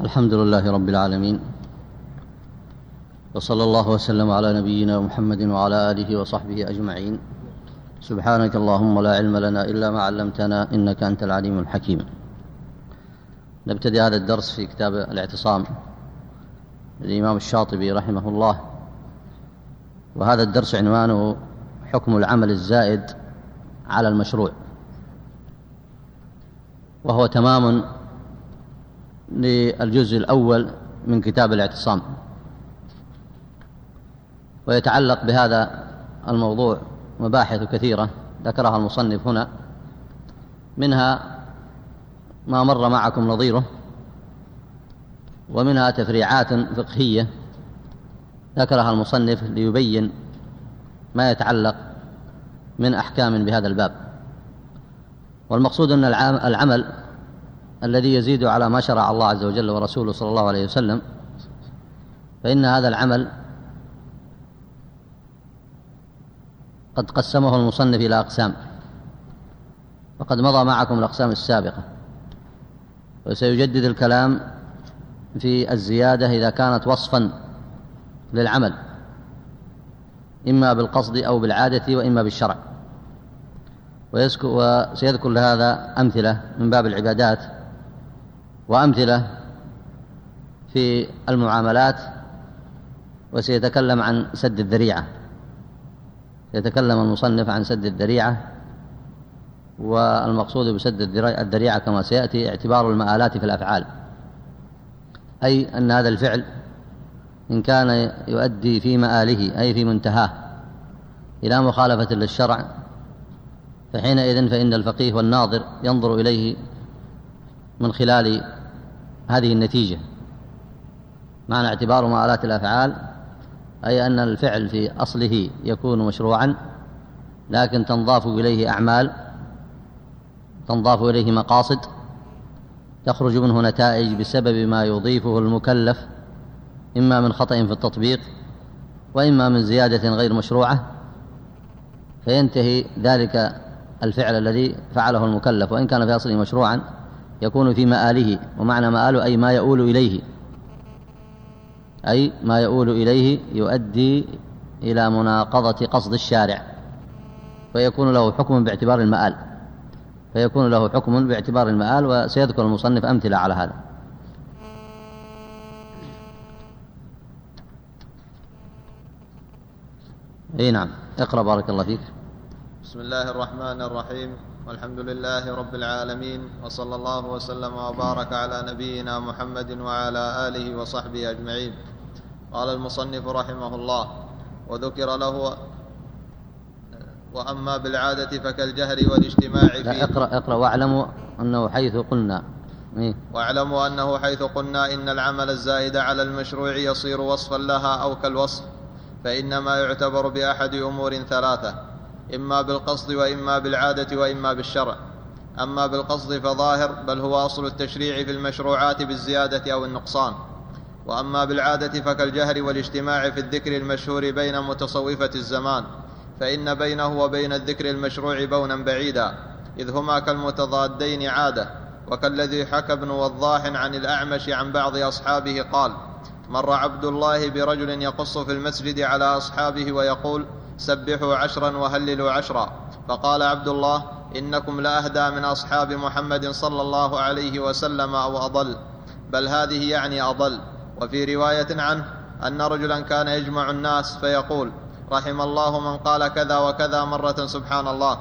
الحمد لله رب العالمين وصلى الله وسلم على نبينا محمد وعلى آله وصحبه أجمعين. سبحانك اللهم لا علم لنا إلا ما علمتنا إنك أنت العليم الحكيم. نبتدي هذا الدرس في كتاب الاعتصام للإمام الشاطبي رحمه الله. وهذا الدرس عنوانه حكم العمل الزائد على المشروع. وهو تمام للجزء الأول من كتاب الاعتصام. ويتعلق بهذا الموضوع مباحث كثيرة ذكرها المصنف هنا منها ما مر معكم نظيره ومنها تفريعات فقهية ذكرها المصنف ليبين ما يتعلق من أحكام بهذا الباب. والمقصود أن العمل الذي يزيد على ما شرع الله عز وجل ورسوله صلى الله عليه وسلم فإن هذا العمل قد قسمه المصنف إلى أقسام وقد مضى معكم الأقسام السابقة وسيجدد الكلام في الزيادة إذا كانت وصفا للعمل إما بالقصد أو بالعادة وإما بالشرع. وسيذكر لهذا أمثلة من باب العبادات وأمثلة في المعاملات وسيتكلم عن سد الذريعة. يتكلم المصنف عن سد الذريعة والمقصود بسد الذريعة كما سيأتي اعتبار المآلات في الأفعال. أي أن هذا الفعل إن كان يؤدي في مآله أي في منتهاه إلى مخالفة للشرع فحينئذ فإن الفقيه والناظر ينظر إليه من خلال هذه النتيجة. معنى اعتبار مآلات الأفعال أي أن الفعل في أصله يكون مشروعا لكن تنضاف إليه أعمال تنضاف إليه مقاصد تخرج منه نتائج بسبب ما يضيفه المكلف إما من خطأ في التطبيق وإما من زيادة غير مشروعة. فينتهي ذلك الفعل الذي فعله المكلف وإن كان في أصله مشروعا يكون في مآله ومعنى مآله أي ما يؤول إليه. أي ما يؤول إليه يؤدي إلى مناقضة قصد الشارع. فيكون له حكم باعتبار المآل. فيكون له حكم باعتبار المآل وسيذكر المصنف أمثلة على هذا. إي نعم. اقرأ بارك الله فيك. بسم الله الرحمن الرحيم. والحمد لله رب العالمين وصلى الله وسلم وبارك على نبينا محمد وعلى آله وصحبه أجمعين. قال المصنف رحمه الله وذكر له وأما بالعادة فكالجهر والاجتماع فيه. لا اقرأ اقرأ واعلموا أنه حيث قلنا. إيه؟ واعلموا أنه حيث قلنا إن العمل الزائد على المشروع يصير وصفا لها أو كالوصف فإنما يعتبر بأحد أمور ثلاثة. إما بالقصد وإما بالعادة وإما بالشرع. أما بالقصد فظاهر بل هو أصل التشريع في المشروعات بالزيادة أو النقصان. وأما بالعادة فكالجهر والاجتماع في الذكر المشهور بين متصوفة الزمان. فإن بينه وبين الذكر المشروع بونا بعيدا إذ هما كالمتضادين عادة. وكالذي حكى ابن وضاح عن الأعمش عن بعض أصحابه قال مر عبد الله برجل يقص في المسجد على أصحابه ويقول سبحوا عشرا وهللوا عشرا. فقال عبد الله إنكم لاهدى من أصحاب محمد صلى الله عليه وسلم أو أضل. بل هذه يعني أضل. وفي رواية عنه أن رجلا كان يجمع الناس فيقول رحم الله من قال كذا وكذا مرة سبحان الله.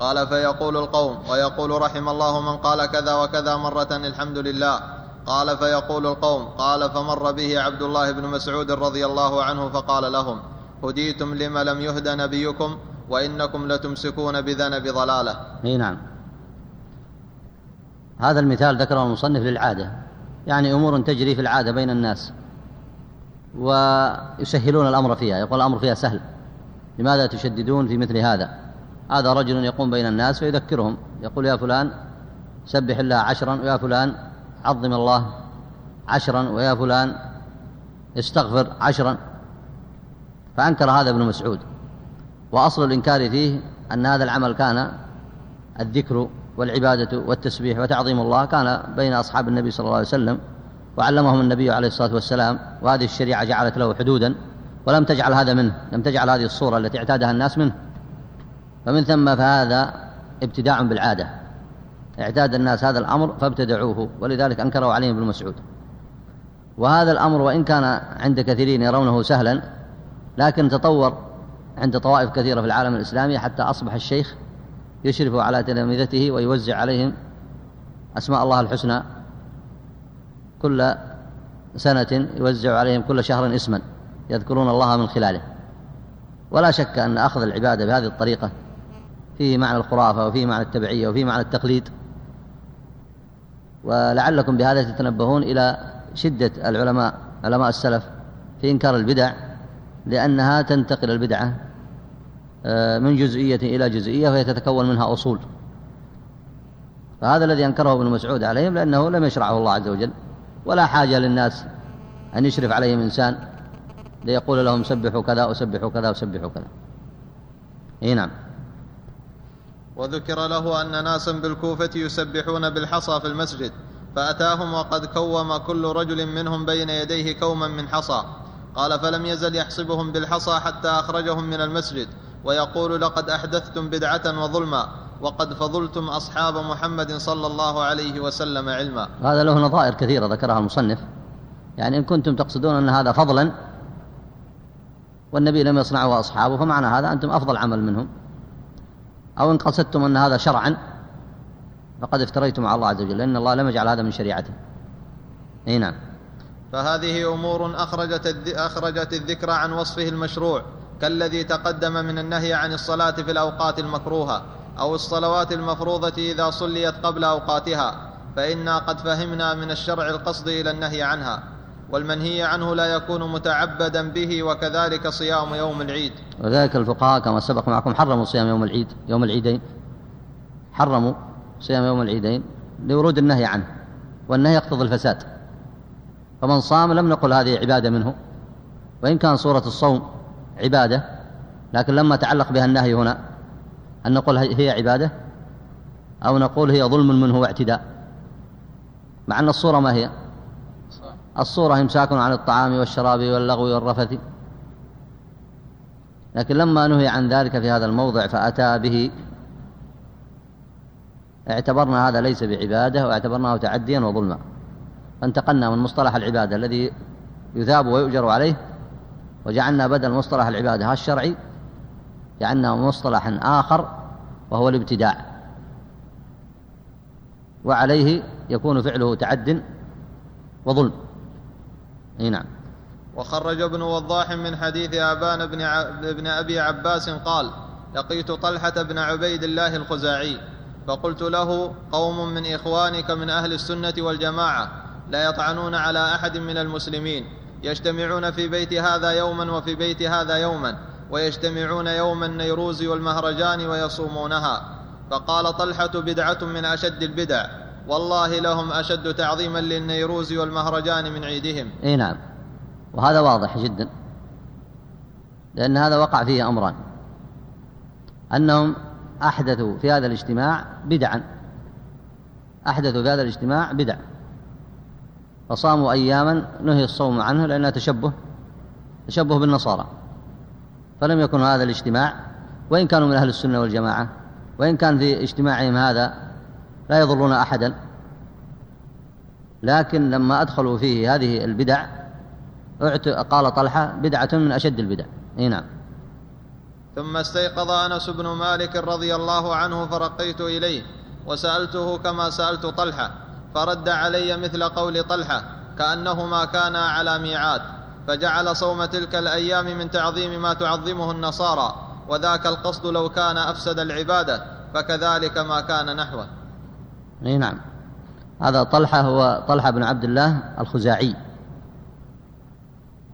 قال فيقول القوم ويقول رحم الله من قال كذا وكذا مرة الحمد لله. قال فيقول القوم قال فمر به عبد الله بن مسعود رضي الله عنه فقال لهم هديتم لما لم يهد نبيكم وإنكم لتمسكون بذنب ضلالة. إي نعم. هذا المثال ذكره المصنف للعادة. يعني أمور تجري في العادة بين الناس ويسهلون الأمر فيها. يقول الأمر فيها سهل. لماذا تشددون في مثل هذا؟ هذا رجل يقوم بين الناس فيذكرهم. يقول يا فلان سبح الله عشرا ويا فلان عظم الله عشرا ويا فلان استغفر عشرا. فأنكر هذا ابن مسعود. وأصل الإنكار فيه أن هذا العمل كان الذكر والعبادة والتسبيح وتعظيم الله كان بين أصحاب النبي صلى الله عليه وسلم وعلمهم النبي عليه الصلاة والسلام وهذه الشريعة جعلت له حدودا ولم تجعل هذا منه لم تجعل هذه الصورة التي اعتادها الناس منه. فمن ثم فهذا ابتداع بالعادة. اعتاد الناس هذا الأمر فابتدعوه ولذلك أنكروا عليهم ابن مسعود. وهذا الأمر وإن كان عند كثيرين يرونه سهلا لكن تطور عند طوائف كثيرة في العالم الإسلامي حتى أصبح الشيخ يشرف على تلامذته ويوزع عليهم أسماء الله الحسنى كل سنة يوزع عليهم كل شهر اسما يذكرون الله من خلاله. ولا شك أن أخذ العبادة بهذه الطريقة فيه معنى الخرافة وفيه معنى التبعية وفيه معنى التقليد ولعلكم بهذا تتنبهون إلى شدة العلماء علماء السلف في إنكار البدع لأنها تنتقل البدعة آه، من جزئية إلى جزئية وهي تتكون منها أصول. فهذا الذي أنكره ابن مسعود عليهم لأنه لم يشرعه الله عز وجل ولا حاجة للناس أن يشرف عليهم إنسان ليقول لهم سبحوا كذا وسبحوا كذا وسبحوا كذا. إي نعم. وذكر له أن ناسا بالكوفة يسبحون بالحصى في المسجد فأتاهم وقد كوم كل رجل منهم بين يديه كوما من حصى. قال فلم يزل يحسبهم بالحصى حتى أخرجهم من المسجد ويقول لقد أحدثتم بدعة وظلما وقد فضلتم أصحاب محمد صلى الله عليه وسلم علما. هذا له نظائر كثيرة ذكرها المصنف. يعني إن كنتم تقصدون أن هذا فضلا والنبي لم يصنعه أصحابه فمعنى هذا أنتم أفضل عمل منهم. أو إن قصدتم أن هذا شرعا فقد افتريتم على الله عز وجل لأن الله لم يجعل هذا من شريعته. إي نعم. فهذه أمور أخرجت أخرجت الذكر عن وصفه المشروع كالذي تقدم من النهي عن الصلاة في الأوقات المكروهة أو الصلوات المفروضة إذا صليت قبل أوقاتها فإنا قد فهمنا من الشرع القصد إلى النهي عنها والمنهي عنه لا يكون متعبدا به وكذلك صيام يوم العيد. وذلك الفقهاء كما سبق معكم حرموا صيام يوم العيد يوم العيدين. حرموا صيام يوم العيدين لورود النهي عنه والنهي يقتضي الفساد. فمن صام لم نقل هذه عبادة منه وإن كان صورة الصوم عبادة لكن لما تعلق بها النهي هنا أن نقول هي عبادة؟ أو نقول هي ظلم منه واعتداء؟ مع أن الصورة ما هي. الصورة إمساك عن الطعام والشراب واللغو والرفث. لكن لما نهي عن ذلك في هذا الموضع فأتى به. اعتبرنا هذا ليس بعبادة واعتبرناه تعديا وظلما. فانتقلنا من مصطلح العبادة الذي يثاب ويؤجر عليه وجعلنا بدل مصطلح العبادة الشرعي جعلناه مصطلحا آخر وهو الابتداع. وعليه يكون فعله تعد وظلم. أي نعم. وخرج ابن وضاح من حديث آبان بن, ابن أبي عباس قال لقيت طلحة بن عبيد الله الخزاعي فقلت له قوم من إخوانك من أهل السنة والجماعة لا يطعنون على أحد من المسلمين. يجتمعون في بيت هذا يوما وفي بيت هذا يوما ويجتمعون يوم النيروز والمهرجان ويصومونها. فقال طلحة بدعة من أشد البدع. والله لهم أشد تعظيما للنيروز والمهرجان من عيدهم. إي نعم. وهذا واضح جدا. لأن هذا وقع فيه أمران. أنهم أحدثوا في هذا الاجتماع بدعا. أحدثوا في هذا الاجتماع بدع فصاموا أياما نهي الصوم عنه لأنها تشبه تشبه بالنصارى. فلم يكن هذا الاجتماع وإن كانوا من أهل السنة والجماعة وإن كان في اجتماعهم هذا لا يضرون أحدا. لكن لما أدخلوا فيه هذه البدع قال طلحة بدعة من أشد البدع. أي نعم. ثم استيقظ أنس بن مالك رضي الله عنه فرقيت إليه وسألته كما سألت طلحة. فرد علي مثل قول طلحة كأنهما كانا على ميعاد فجعل صوم تلك الأيام من تعظيم ما تعظمه النصارى وذاك القصد لو كان أفسد العبادة فكذلك ما كان نحوه. أي نعم. هذا طلحة هو طلحة بن عبد الله الخزاعي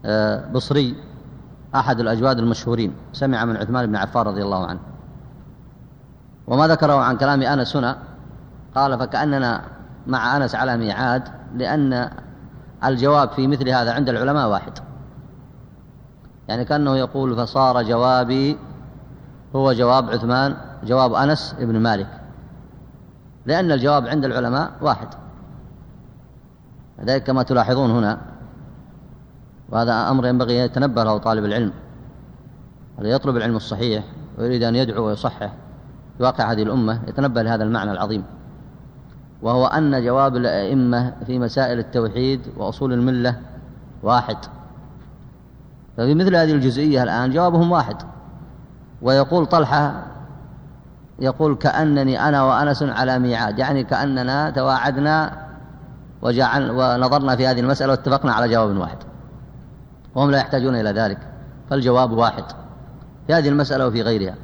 آه، بصري أحد الأجواد المشهورين. سمع من عثمان بن عفان رضي الله عنه. وما ذكره عن كلام أنس هنا قال فكأننا مع أنس على ميعاد لأن الجواب في مثل هذا عند العلماء واحد. يعني كأنه يقول فصار جوابي هو جواب عثمان جواب أنس بن مالك. لأن الجواب عند العلماء واحد. لذلك كما تلاحظون هنا. وهذا أمر ينبغي أن يتنبه له طالب العلم. الذي يطلب العلم الصحيح ويريد أن يدعو ويصحح واقع هذه الأمة يتنبه لهذا المعنى العظيم. وهو أن جواب الأئمة في مسائل التوحيد وأصول الملة واحد. ففي مثل هذه الجزئية الآن جوابهم واحد. ويقول طلحة يقول كأنني أنا وأنس على ميعاد يعني كأننا تواعدنا ونظرنا في هذه المسألة واتفقنا على جواب واحد. وهم لا يحتاجون إلى ذلك فالجواب واحد. في هذه المسألة وفي غيرها.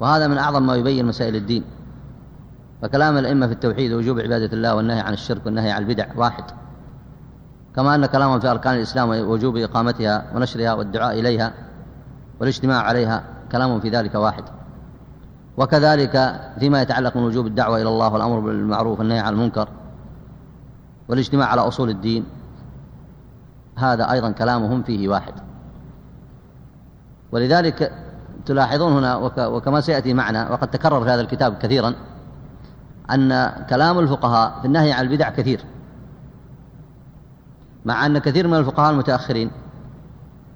وهذا من أعظم ما يبين مسائل الدين. فكلام الأئمة في التوحيد ووجوب عبادة الله والنهي عن الشرك والنهي عن البدع واحد. كما أن كلامهم في أركان الإسلام ووجوب إقامتها ونشرها والدعاء إليها والاجتماع عليها كلام في ذلك واحد. وكذلك فيما يتعلق من وجوب الدعوة إلى الله والأمر بالمعروف والنهي عن المنكر والاجتماع على أصول الدين هذا أيضا كلامهم فيه واحد. ولذلك تلاحظون هنا وكما سيأتي معنا وقد تكرر في هذا الكتاب كثيرا أن كلام الفقهاء في النهي عن البدع كثير مع أن كثير من الفقهاء المتأخرين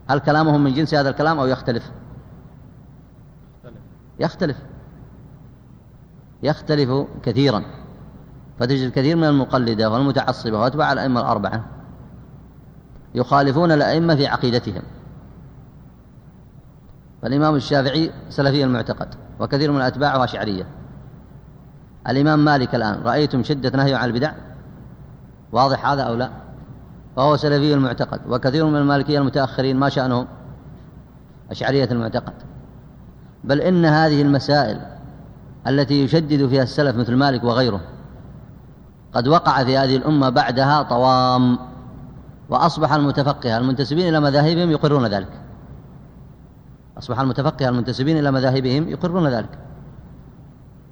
هل كلامهم من جنس هذا الكلام أو يختلف؟ يختلف. يختلف كثيرا. فتجد كثير من المقلدة والمتعصبة وأتباع الأئمة الأربعة يخالفون الأئمة في عقيدتهم. فالإمام الشافعي سلفي المعتقد وكثير من أتباعه أشعرية الإمام مالك الآن رأيتم شدة نهيه عن البدع؟ واضح هذا أو لا؟ فهو سلفي المعتقد وكثير من المالكية المتأخرين ما شأنهم أشعرية المعتقد. بل إن هذه المسائل التي يشدد فيها السلف مثل مالك وغيره قد وقع في هذه الأمة بعدها طوام وأصبح المتفقه المنتسبين إلى مذاهبهم يقرون ذلك. أصبح المتفقه المنتسبين إلى مذاهبهم يقرون ذلك.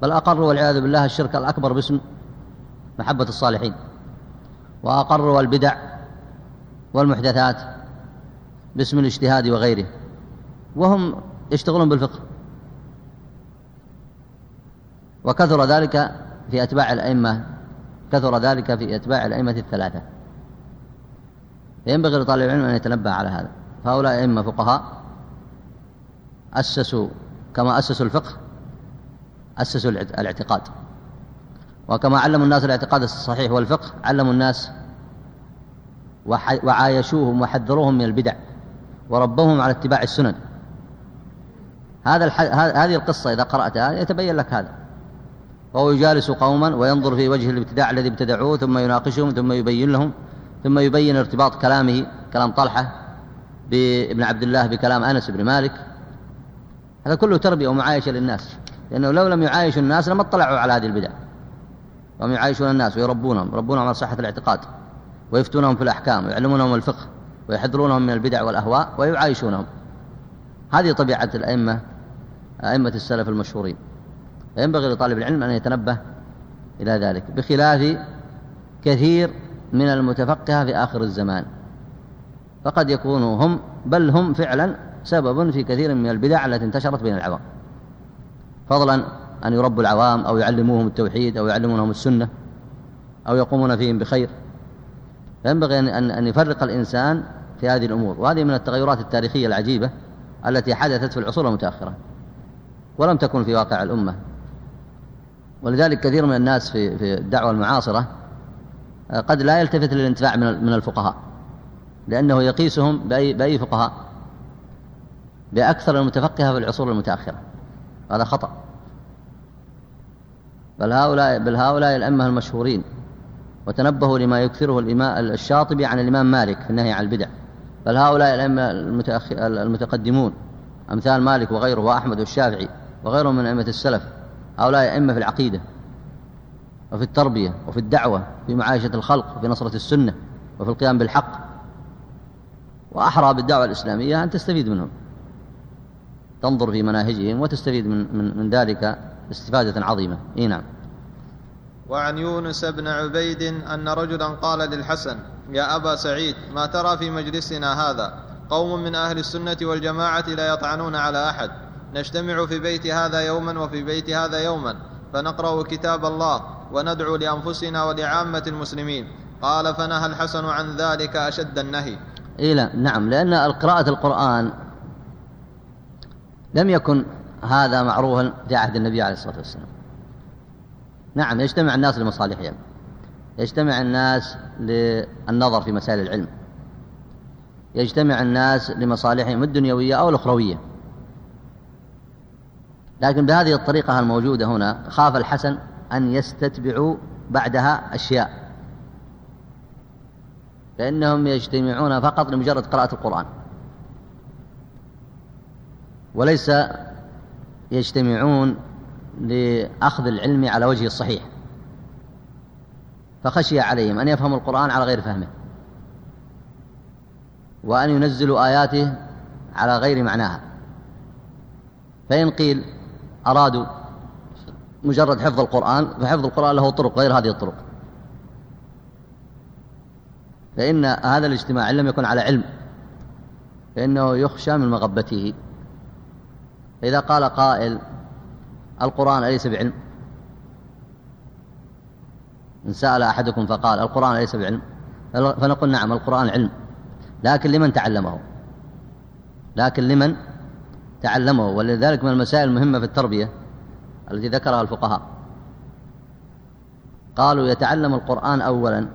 بل أقروا والعياذ بالله الشرك الأكبر باسم محبة الصالحين وأقروا البدع والمحدثات باسم الاجتهاد وغيره وهم يشتغلون بالفقه. وكثر ذلك في أتباع الأئمة كثر ذلك في أتباع الأئمة الثلاثة. ينبغي لطالب العلم أن يتنبه على هذا. فهؤلاء أئمة فقهاء أسسوا كما أسسوا الفقه أسسوا الاعتقاد. وكما علموا الناس الاعتقاد الصحيح والفقه علموا الناس وعايشوهم وحذروهم من البدع وربوهم على اتباع السنن. هذا الح... هذه القصة إذا قرأتها يتبين لك هذا. وهو يجالس قوما وينظر في وجه الابتداع الذي ابتدعوه ثم يناقشهم ثم يبين لهم ثم يبين ارتباط كلامه كلام طلحة بابن عبد الله بكلام أنس بن مالك. هذا كله تربية ومعايشة للناس. لأنه لو لم يعايشوا الناس لما اطلعوا على هذه البدع. وهم يعايشون الناس ويربونهم يربونهم على صحة الاعتقاد ويفتونهم في الأحكام ويعلمونهم الفقه ويحذرونهم من البدع والأهواء ويعايشونهم. هذه طبيعة الأئمة أئمة السلف المشهورين. فينبغي لطالب العلم أن يتنبه إلى ذلك بخلاف كثير من المتفقهة في آخر الزمان. فقد يكونوا هم بل هم فعلا سبب في كثير من البدع التي انتشرت بين العوام. فضلا أن يربوا العوام أو يعلموهم التوحيد أو يعلمونهم السنة أو يقومون فيهم بخير. فينبغي أن أن يفرق الإنسان في هذه الأمور وهذه من التغيرات التاريخية العجيبة التي حدثت في العصور المتأخرة ولم تكن في واقع الأمة. ولذلك كثير من الناس في في الدعوة المعاصرة آه، قد لا يلتفت للانتفاع من من الفقهاء لأنه يقيسهم بأي بأي فقهاء؟ بأكثر المتفقهة في العصور المتأخرة. هذا خطأ. بل هؤلاء بل هؤلاء الأئمة المشهورين وتنبهوا لما يكثره الشاطبي عن الإمام مالك في النهي عن البدع. بل هؤلاء الأئمة المتقدمون أمثال مالك وغيره وأحمد والشافعي وغيرهم من أئمة السلف هؤلاء أئمة في العقيدة وفي التربية وفي الدعوة في معايشة الخلق وفي نصرة السنة وفي القيام بالحق. وأحرى بالدعوة الإسلامية أن تستفيد منهم. تنظر في مناهجهم وتستفيد من, من, من ذلك استفادة عظيمة. إيه نعم. وعن يونس بن عبيد أن رجلا قال للحسن يا أبا سعيد ما ترى في مجلسنا هذا؟ قوم من أهل السنة والجماعة لا يطعنون على أحد. نجتمع في بيت هذا يوما وفي بيت هذا يوما. فنقرأ كتاب الله وندعو لأنفسنا ولعامة المسلمين. قال فنهى الحسن عن ذلك أشد النهي. إيه لا نعم. لأن قراءة القرآن لم يكن هذا معروفا في عهد النبي عليه الصلاة والسلام. نعم يجتمع الناس لمصالحهم. يجتمع الناس للنظر في مسائل العلم. يجتمع الناس لمصالحهم الدنيوية أو الأخروية. لكن بهذه الطريقة الموجودة هنا؟ خاف الحسن أن يستتبعوا بعدها أشياء. فإنهم يجتمعون فقط لمجرد قراءة القرآن. وليس يجتمعون لأخذ العلم على وجهه الصحيح. فخشي عليهم أن يفهموا القرآن على غير فهمه وأن ينزلوا آياته على غير معناها. فإن قيل أرادوا مجرد حفظ القرآن فحفظ القرآن له طرق غير هذه الطرق. فإن هذا الاجتماع إن لم يكن على علم فإنه يخشى من مغبته. فإذا قال قائل القرآن أليس بعلم؟ إن سأل أحدكم فقال القرآن أليس بعلم؟ فنقول نعم القرآن علم. لكن لمن تعلمه؟ لكن لمن تعلمه؟ ولذلك من المسائل المهمة في التربية التي ذكرها الفقهاء. قالوا يتعلم القرآن أولا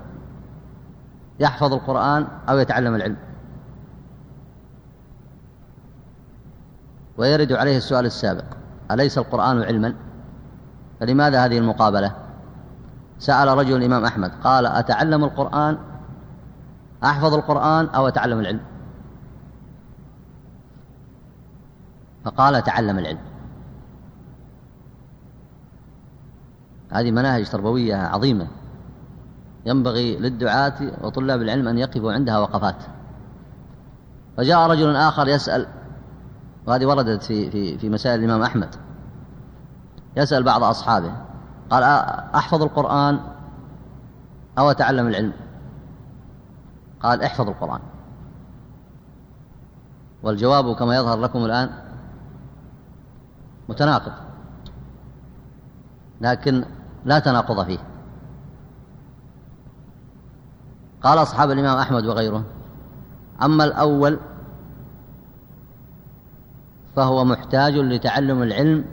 يحفظ القرآن أو يتعلم العلم. ويرد عليه السؤال السابق أليس القرآن علما؟ فلماذا هذه المقابلة؟ سأل رجل الإمام أحمد قال أتعلم القرآن؟ أحفظ القرآن أو أتعلم العلم؟ فقال أتعلم العلم. هذه مناهج تربوية عظيمة ينبغي للدعاة وطلاب العلم أن يقفوا عندها وقفات. فجاء رجل آخر يسأل وهذه وردت في, في, في مسائل الإمام أحمد. يسأل بعض أصحابه قال أحفظ القرآن أو أتعلم العلم؟ قال احفظ القرآن. والجواب كما يظهر لكم الآن متناقض. لكن لا تناقض فيه. قال أصحاب الإمام أحمد وغيره أما الأول فهو محتاج لتعلم العلم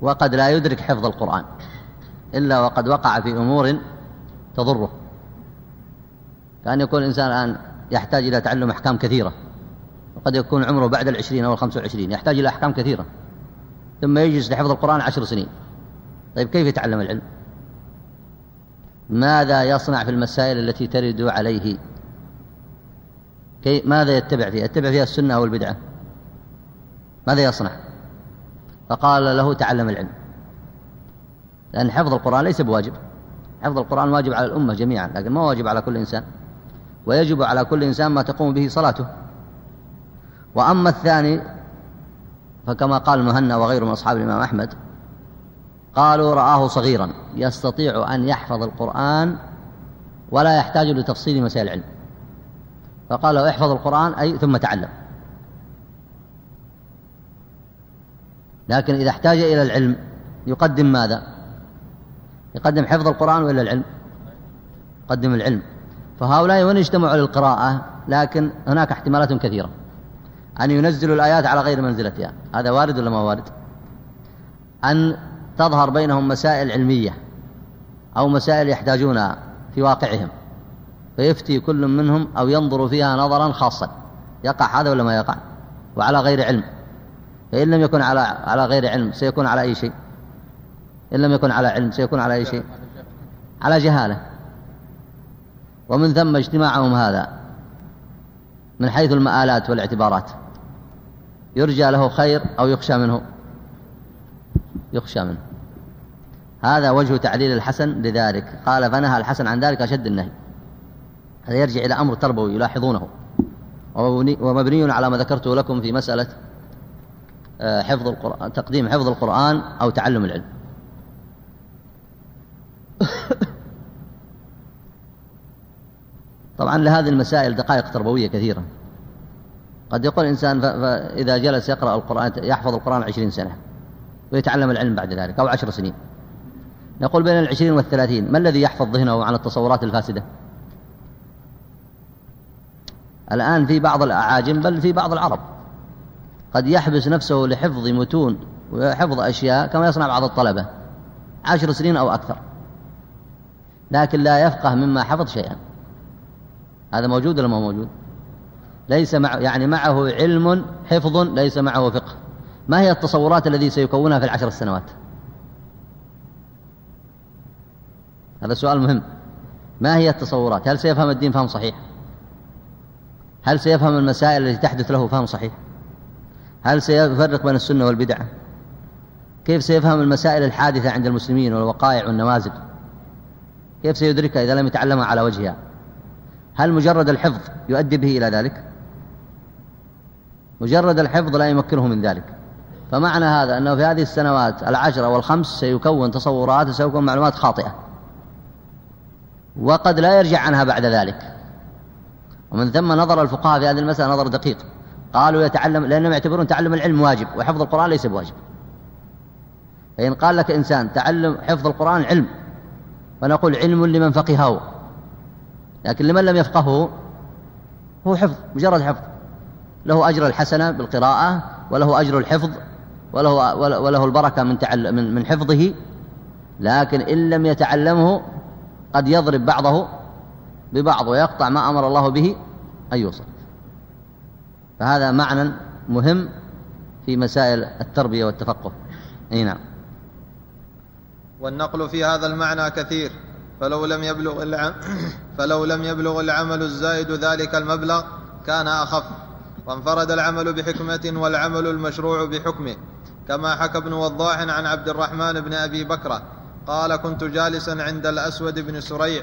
وقد لا يدرك حفظ القرآن إلا وقد وقع في أمور تضره. كأن يكون الإنسان الآن يحتاج إلى تعلم أحكام كثيرة وقد يكون عمره بعد العشرين أو الخمسة وعشرين يحتاج إلى أحكام كثيرة ثم يجلس لحفظ القرآن عشر سنين. طيب كيف يتعلم العلم؟ ماذا يصنع في المسائل التي ترد عليه كي ماذا يتبع فيها؟ يتبع فيها السنة أو البدعة. ماذا يصنع؟ فقال له تعلم العلم. لأن حفظ القرآن ليس بواجب. حفظ القرآن واجب على الأمة جميعا لكن ما واجب على كل إنسان. ويجب على كل إنسان ما تقوم به صلاته. وأما الثاني فكما قال المهنا وغيره من أصحاب الإمام أحمد قالوا رآه صغيرا يستطيع أن يحفظ القرآن ولا يحتاج لتفصيل مسائل العلم. فقال له احفظ القرآن أي ثم تعلم. لكن إذا احتاج إلى العلم يقدم ماذا؟ يقدم حفظ القرآن وإلا العلم؟ يقدم العلم. فهؤلاء وين اجتمعوا للقراءة لكن هناك احتمالات كثيرة. أن ينزلوا الآيات على غير منزلتها. هذا وارد ولا ما وارد؟ أن تظهر بينهم مسائل علمية أو مسائل يحتاجونها في واقعهم. فيفتي كل منهم أو ينظر فيها نظرا خاصا. يقع هذا ولا ما يقع؟ وعلى غير علم. فإن لم يكن على على غير علم سيكون على أي شيء؟ إن لم يكن على علم سيكون على أي شيء؟ على جهالة. ومن ثم اجتماعهم هذا من حيث المآلات والاعتبارات. يرجى له خير أو يخشى منه؟ يخشى منه. هذا وجه تعليل الحسن لذلك. قال فنهى الحسن عن ذلك أشد النهي. هذا يرجع إلى أمر تربوي يلاحظونه. ومبني على ما ذكرته لكم في مسألة آه، حفظ القرآن تقديم حفظ القرآن أو تعلم العلم. طبعا لهذه المسائل دقائق تربوية كثيرة. قد يقول الإنسان إذا جلس يقرأ القرآن يحفظ القرآن عشرين سنة ويتعلم العلم بعد ذلك أو عشر سنين. نقول بين العشرين والثلاثين ما الذي يحفظ ذهنه عن التصورات الفاسدة؟ الآن في بعض الأعاجم بل في بعض العرب. قد يحبس نفسه لحفظ متون وحفظ أشياء كما يصنع بعض الطلبة. عشر سنين أو أكثر. لكن لا يفقه مما حفظ شيئا. هذا موجود ولا ما موجود؟ ليس مع يعني معه علم حفظ ليس معه فقه. ما هي التصورات الذي سيكونها في العشر السنوات؟ هذا سؤال مهم. ما هي التصورات؟ هل سيفهم الدين فهم صحيح؟ هل سيفهم المسائل التي تحدث له فهم صحيح؟ هل سيفرق بين السنة والبدعة؟ كيف سيفهم المسائل الحادثة عند المسلمين والوقائع والنوازل؟ كيف سيدركها إذا لم يتعلمها على وجهها؟ هل مجرد الحفظ يؤدي به إلى ذلك؟ مجرد الحفظ لا يمكنه من ذلك. فمعنى هذا أنه في هذه السنوات العشرة والخمس سيكون تصورات وسيكون معلومات خاطئة. وقد لا يرجع عنها بعد ذلك. ومن ثم نظر الفقهاء في هذه المسألة نظر دقيق. قالوا يتعلم لأنهم يعتبرون تعلم العلم واجب وحفظ القرآن ليس بواجب. فإن قال لك إنسان تعلم حفظ القرآن علم فنقول علم لمن فقهه. لكن لمن لم يفقهه هو حفظ مجرد حفظ. له أجر الحسنة بالقراءة وله أجر الحفظ وله, وله البركة من, من, من حفظه. لكن إن لم يتعلمه قد يضرب بعضه. ببعض ويقطع ما أمر الله به أن يوصل فهذا معنى مهم في مسائل التربية والتفقه. أي نعم. والنقل في هذا المعنى كثير. فلو لم يبلغ العم فلو لم يبلغ العمل الزائد ذلك المبلغ كان أخف. وانفرد العمل بحكمة والعمل المشروع بحكمه. كما حكى ابن وضاح عن عبد الرحمن بن أبي بكرة. قال كنت جالسا عند الأسود بن سريع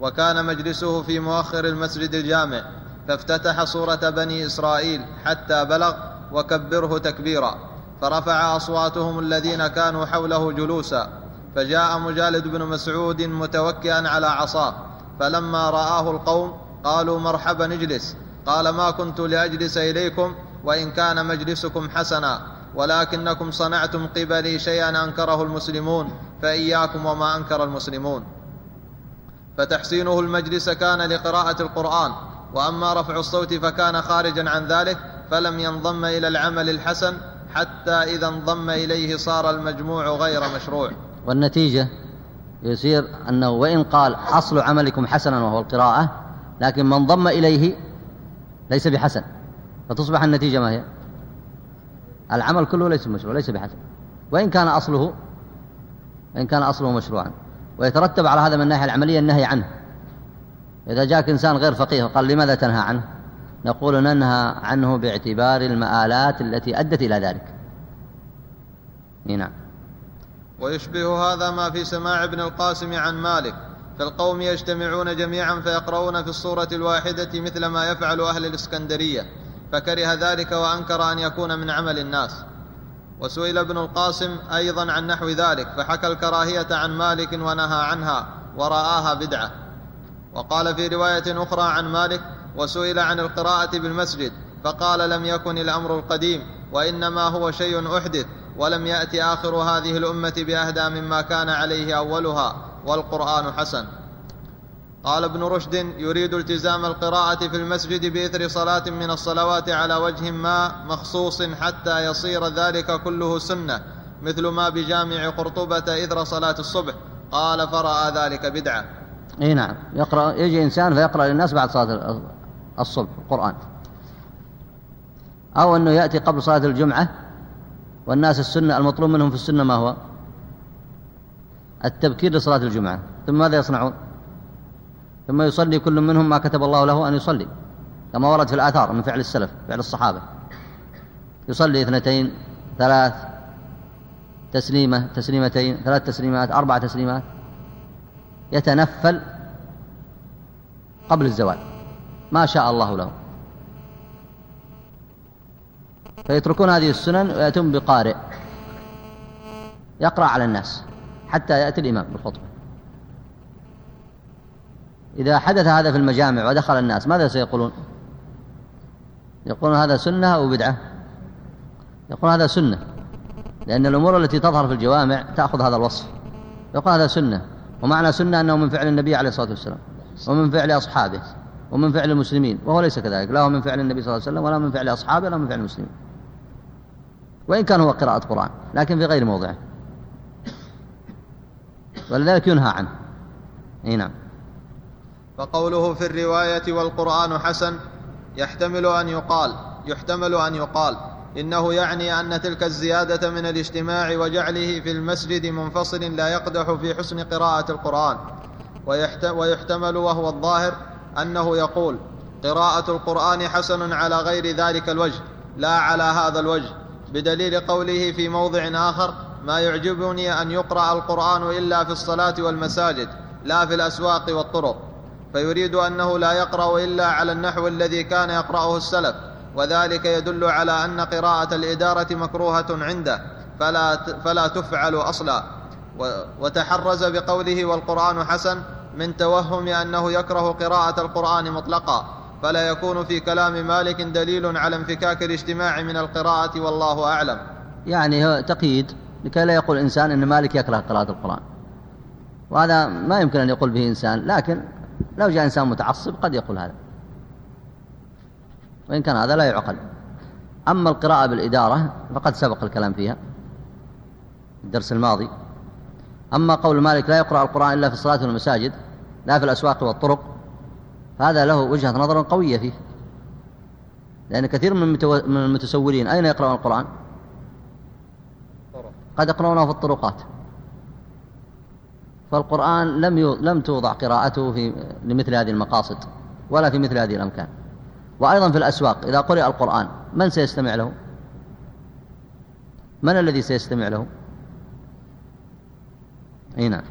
وكان مجلسه في مؤخر المسجد الجامع فافتتح صورة بني إسرائيل حتى بلغ وكبره تكبيرا فرفع أصواتهم الذين كانوا حوله جلوسا فجاء مجالد بن مسعود متوكئا على عصاه فلما رآه القوم قالوا مرحبا اجلس. قال ما كنت لأجلس إليكم وإن كان مجلسكم حسنا ولكنكم صنعتم قبلي شيئا أنكره المسلمون فإياكم وما أنكر المسلمون. فتحسينه المجلس كان لقراءة القرآن وأما رفع الصوت فكان خارجا عن ذلك فلم ينضم إلى العمل الحسن حتى إذا انضم إليه صار المجموع غير مشروع. والنتيجة؟ يصير أنه وإن قال أصل عملكم حسنا وهو القراءة لكن من انضم إليه ليس بحسن. فتصبح النتيجة ما هي؟ العمل كله ليس مشروع ليس بحسن. وإن كان أصله وإن كان أصله مشروعا. ويترتب على هذا من الناحية العملية النهي عنه. إذا جاءك إنسان غير فقيه وقال لماذا تنهى عنه؟ نقول ننهى عنه باعتبار المآلات التي أدت إلى ذلك. نعم. ويشبه هذا ما في سماع ابن القاسم عن مالك فالقوم يجتمعون جميعا فيقرؤون في الصورة الواحدة مثل ما يفعل أهل الإسكندرية فكره ذلك وأنكر أن يكون من عمل الناس. وسئل ابن القاسم أيضا عن نحو ذلك فحكى الكراهية عن مالك ونهى عنها ورآها بدعة. وقال في رواية أخرى عن مالك وسئل عن القراءة بالمسجد فقال لم يكن الأمر القديم وإنما هو شيء أحدث ولم يأت آخر هذه الأمة بأهدى مما كان عليه أولها والقرآن حسن. قال ابن رشد يريد التزام القراءة في المسجد بإثر صلاة من الصلوات على وجه ما مخصوص حتى يصير ذلك كله سنة مثل ما بجامع قرطبة إثر صلاة الصبح. قال فرأى ذلك بدعة. إي نعم. يقرأ يجي إنسان فيقرأ للناس بعد صلاة الصبح القرآن. أو أنه يأتي قبل صلاة الجمعة والناس السنة المطلوب منهم في السنة ما هو؟ التبكير لصلاة الجمعة. ثم ماذا يصنعون؟ ثم يصلي كل منهم ما كتب الله له أن يصلي كما ورد في الآثار من فعل السلف فعل الصحابة. يصلي اثنتين ثلاث تسليمة تسليمتين ثلاث تسليمات أربع تسليمات. يتنفل قبل الزوال. ما شاء الله له. فيتركون هذه السنن ويأتون بقارئ. يقرأ على الناس حتى يأتي الإمام بالخطبة. إذا حدث هذا في المجامع ودخل الناس ماذا سيقولون؟ يقولون هذا سنة أو بدعة؟ يقولون هذا سنة لأن الأمور التي تظهر في الجوامع تأخذ هذا الوصف. يقول هذا سنة ومعنى سنة أنه من فعل النبي عليه الصلاة والسلام ومن فعل أصحابه ومن فعل المسلمين وهو ليس كذلك لا هو من فعل النبي صلى الله عليه وسلم ولا من فعل أصحابه ولا من فعل المسلمين. وإن كان هو قراءة قرآن لكن في غير موضعه. ولذلك ينهى عنه. إي نعم. فقوله في الرواية والقرآن حسن يحتمل أن يقال يحتمل أن يقال إنه يعني أن تلك الزيادة من الاجتماع وجعله في المسجد منفصل لا يقدح في حسن قراءة القرآن. ويحتمل وهو الظاهر أنه يقول قراءة القرآن حسن على غير ذلك الوجه لا على هذا الوجه بدليل قوله في موضع آخر ما يعجبني أن يقرأ القرآن إلا في الصلاة والمساجد لا في الأسواق والطرق. فيريد أنه لا يقرأ إلا على النحو الذي كان يقرأه السلف وذلك يدل على أن قراءة الإدارة مكروهة عنده فلا, فلا تفعل أصلا. وتحرز بقوله والقرآن حسن من توهم أنه يكره قراءة القرآن مطلقا فلا يكون في كلام مالك دليل على انفكاك الاجتماع من القراءة والله أعلم. يعني تقييد لكي لا يقول إنسان أن مالك يكره قراءة القرآن. وهذا ما يمكن أن يقول به إنسان لكن لو جاء إنسان متعصب قد يقول هذا. وإن كان هذا لا يعقل. أما القراءة بالإدارة فقد سبق الكلام فيها الدرس الماضي. أما قول مالك لا يقرأ القرآن إلا في الصلاة والمساجد لا في الأسواق والطرق هذا له وجهة نظر قوية فيه. لأن كثير من المتسولين أين يقرأون القرآن؟ قد يقرأونه في الطرقات. فالقرآن لم لم توضع قراءته في لمثل هذه المقاصد ولا في مثل هذه الأمكان. وأيضا في الأسواق إذا قرأ القرآن من سيستمع له؟ من الذي سيستمع له؟ أي نعم.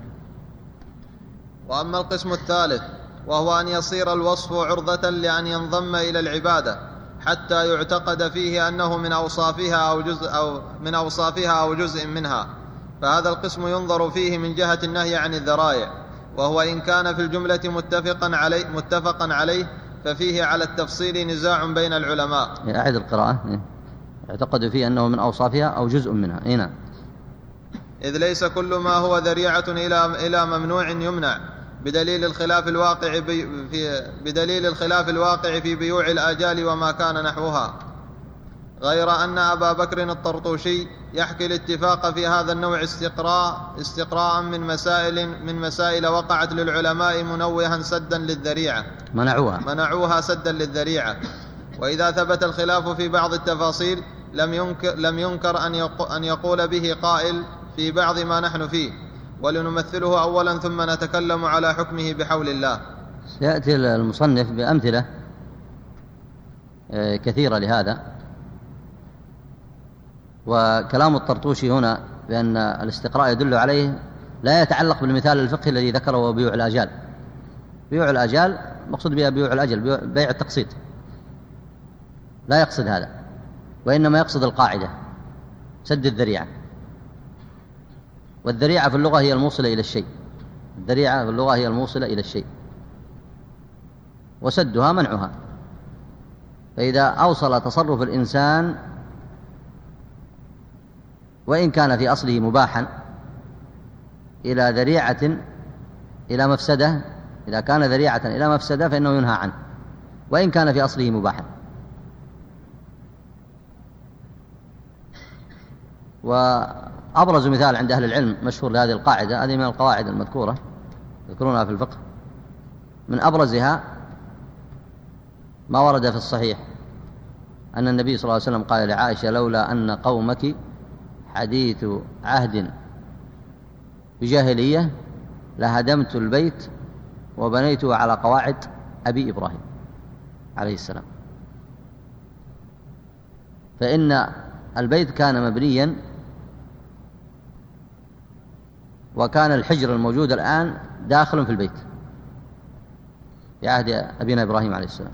وأما القسم الثالث وهو أن يصير الوصف عرضة لأن ينضم إلى العبادة حتى يعتقد فيه أنه من أوصافها أو جزء أو من أوصافها أو جزء منها. فهذا القسم ينظر فيه من جهة النهي عن الذرائع وهو إن كان في الجملة متفقا عليه متفقا عليه ففيه على التفصيل نزاع بين العلماء. أعد القراءة. اعتقد فيه أنه من أوصافها أو جزء منها. هنا إذ ليس كل ما هو ذريعة إلى إلى ممنوع يمنع. بدليل الخلاف الواقع في بدليل الخلاف الواقع في بيوع الآجال وما كان نحوها. غير أن أبا بكر الطرطوشي يحكي الاتفاق في هذا النوع استقراء استقراء من مسائل من مسائل وقعت للعلماء منوها سدا للذريعة. منعوها. منعوها سدا للذريعة. وإذا ثبت الخلاف في بعض التفاصيل لم ينكر, لم ينكر أن يقول به قائل في بعض ما نحن فيه. ولنمثله أولا ثم نتكلم على حكمه بحول الله. سيأتي المصنف بأمثلة آه، كثيرة لهذا. وكلام الطرطوشي هنا بأن الاستقراء يدل عليه لا يتعلق بالمثال الفقهي الذي ذكره بيوع الآجال. بيوع الآجال مقصود بها بيوع الأجل بيع التقسيط. لا يقصد هذا وإنما يقصد القاعدة سد الذريعة. والذريعة في اللغة هي الموصلة إلى الشيء. الذريعة في اللغة هي الموصلة إلى الشيء. وسدها منعها. فإذا أوصل تصرف الإنسان وإن كان في أصله مباحا إلى ذريعة إلى مفسدة إذا كان ذريعة إلى مفسدة فإنه ينهى عنه. وإن كان في أصله مباحا. وأبرز مثال عند أهل العلم مشهور لهذه القاعدة هذه من القواعد المذكورة يذكرونها في الفقه. من أبرزها ما ورد في الصحيح أن النبي صلى الله عليه وسلم قال لعائشة لولا أن قومك حديث عهد بجاهلية لهدمت البيت وبنيته على قواعد أبي إبراهيم عليه السلام. فإن البيت كان مبنيا وكان الحجر الموجود الآن داخل في البيت في عهد أبينا إبراهيم عليه السلام.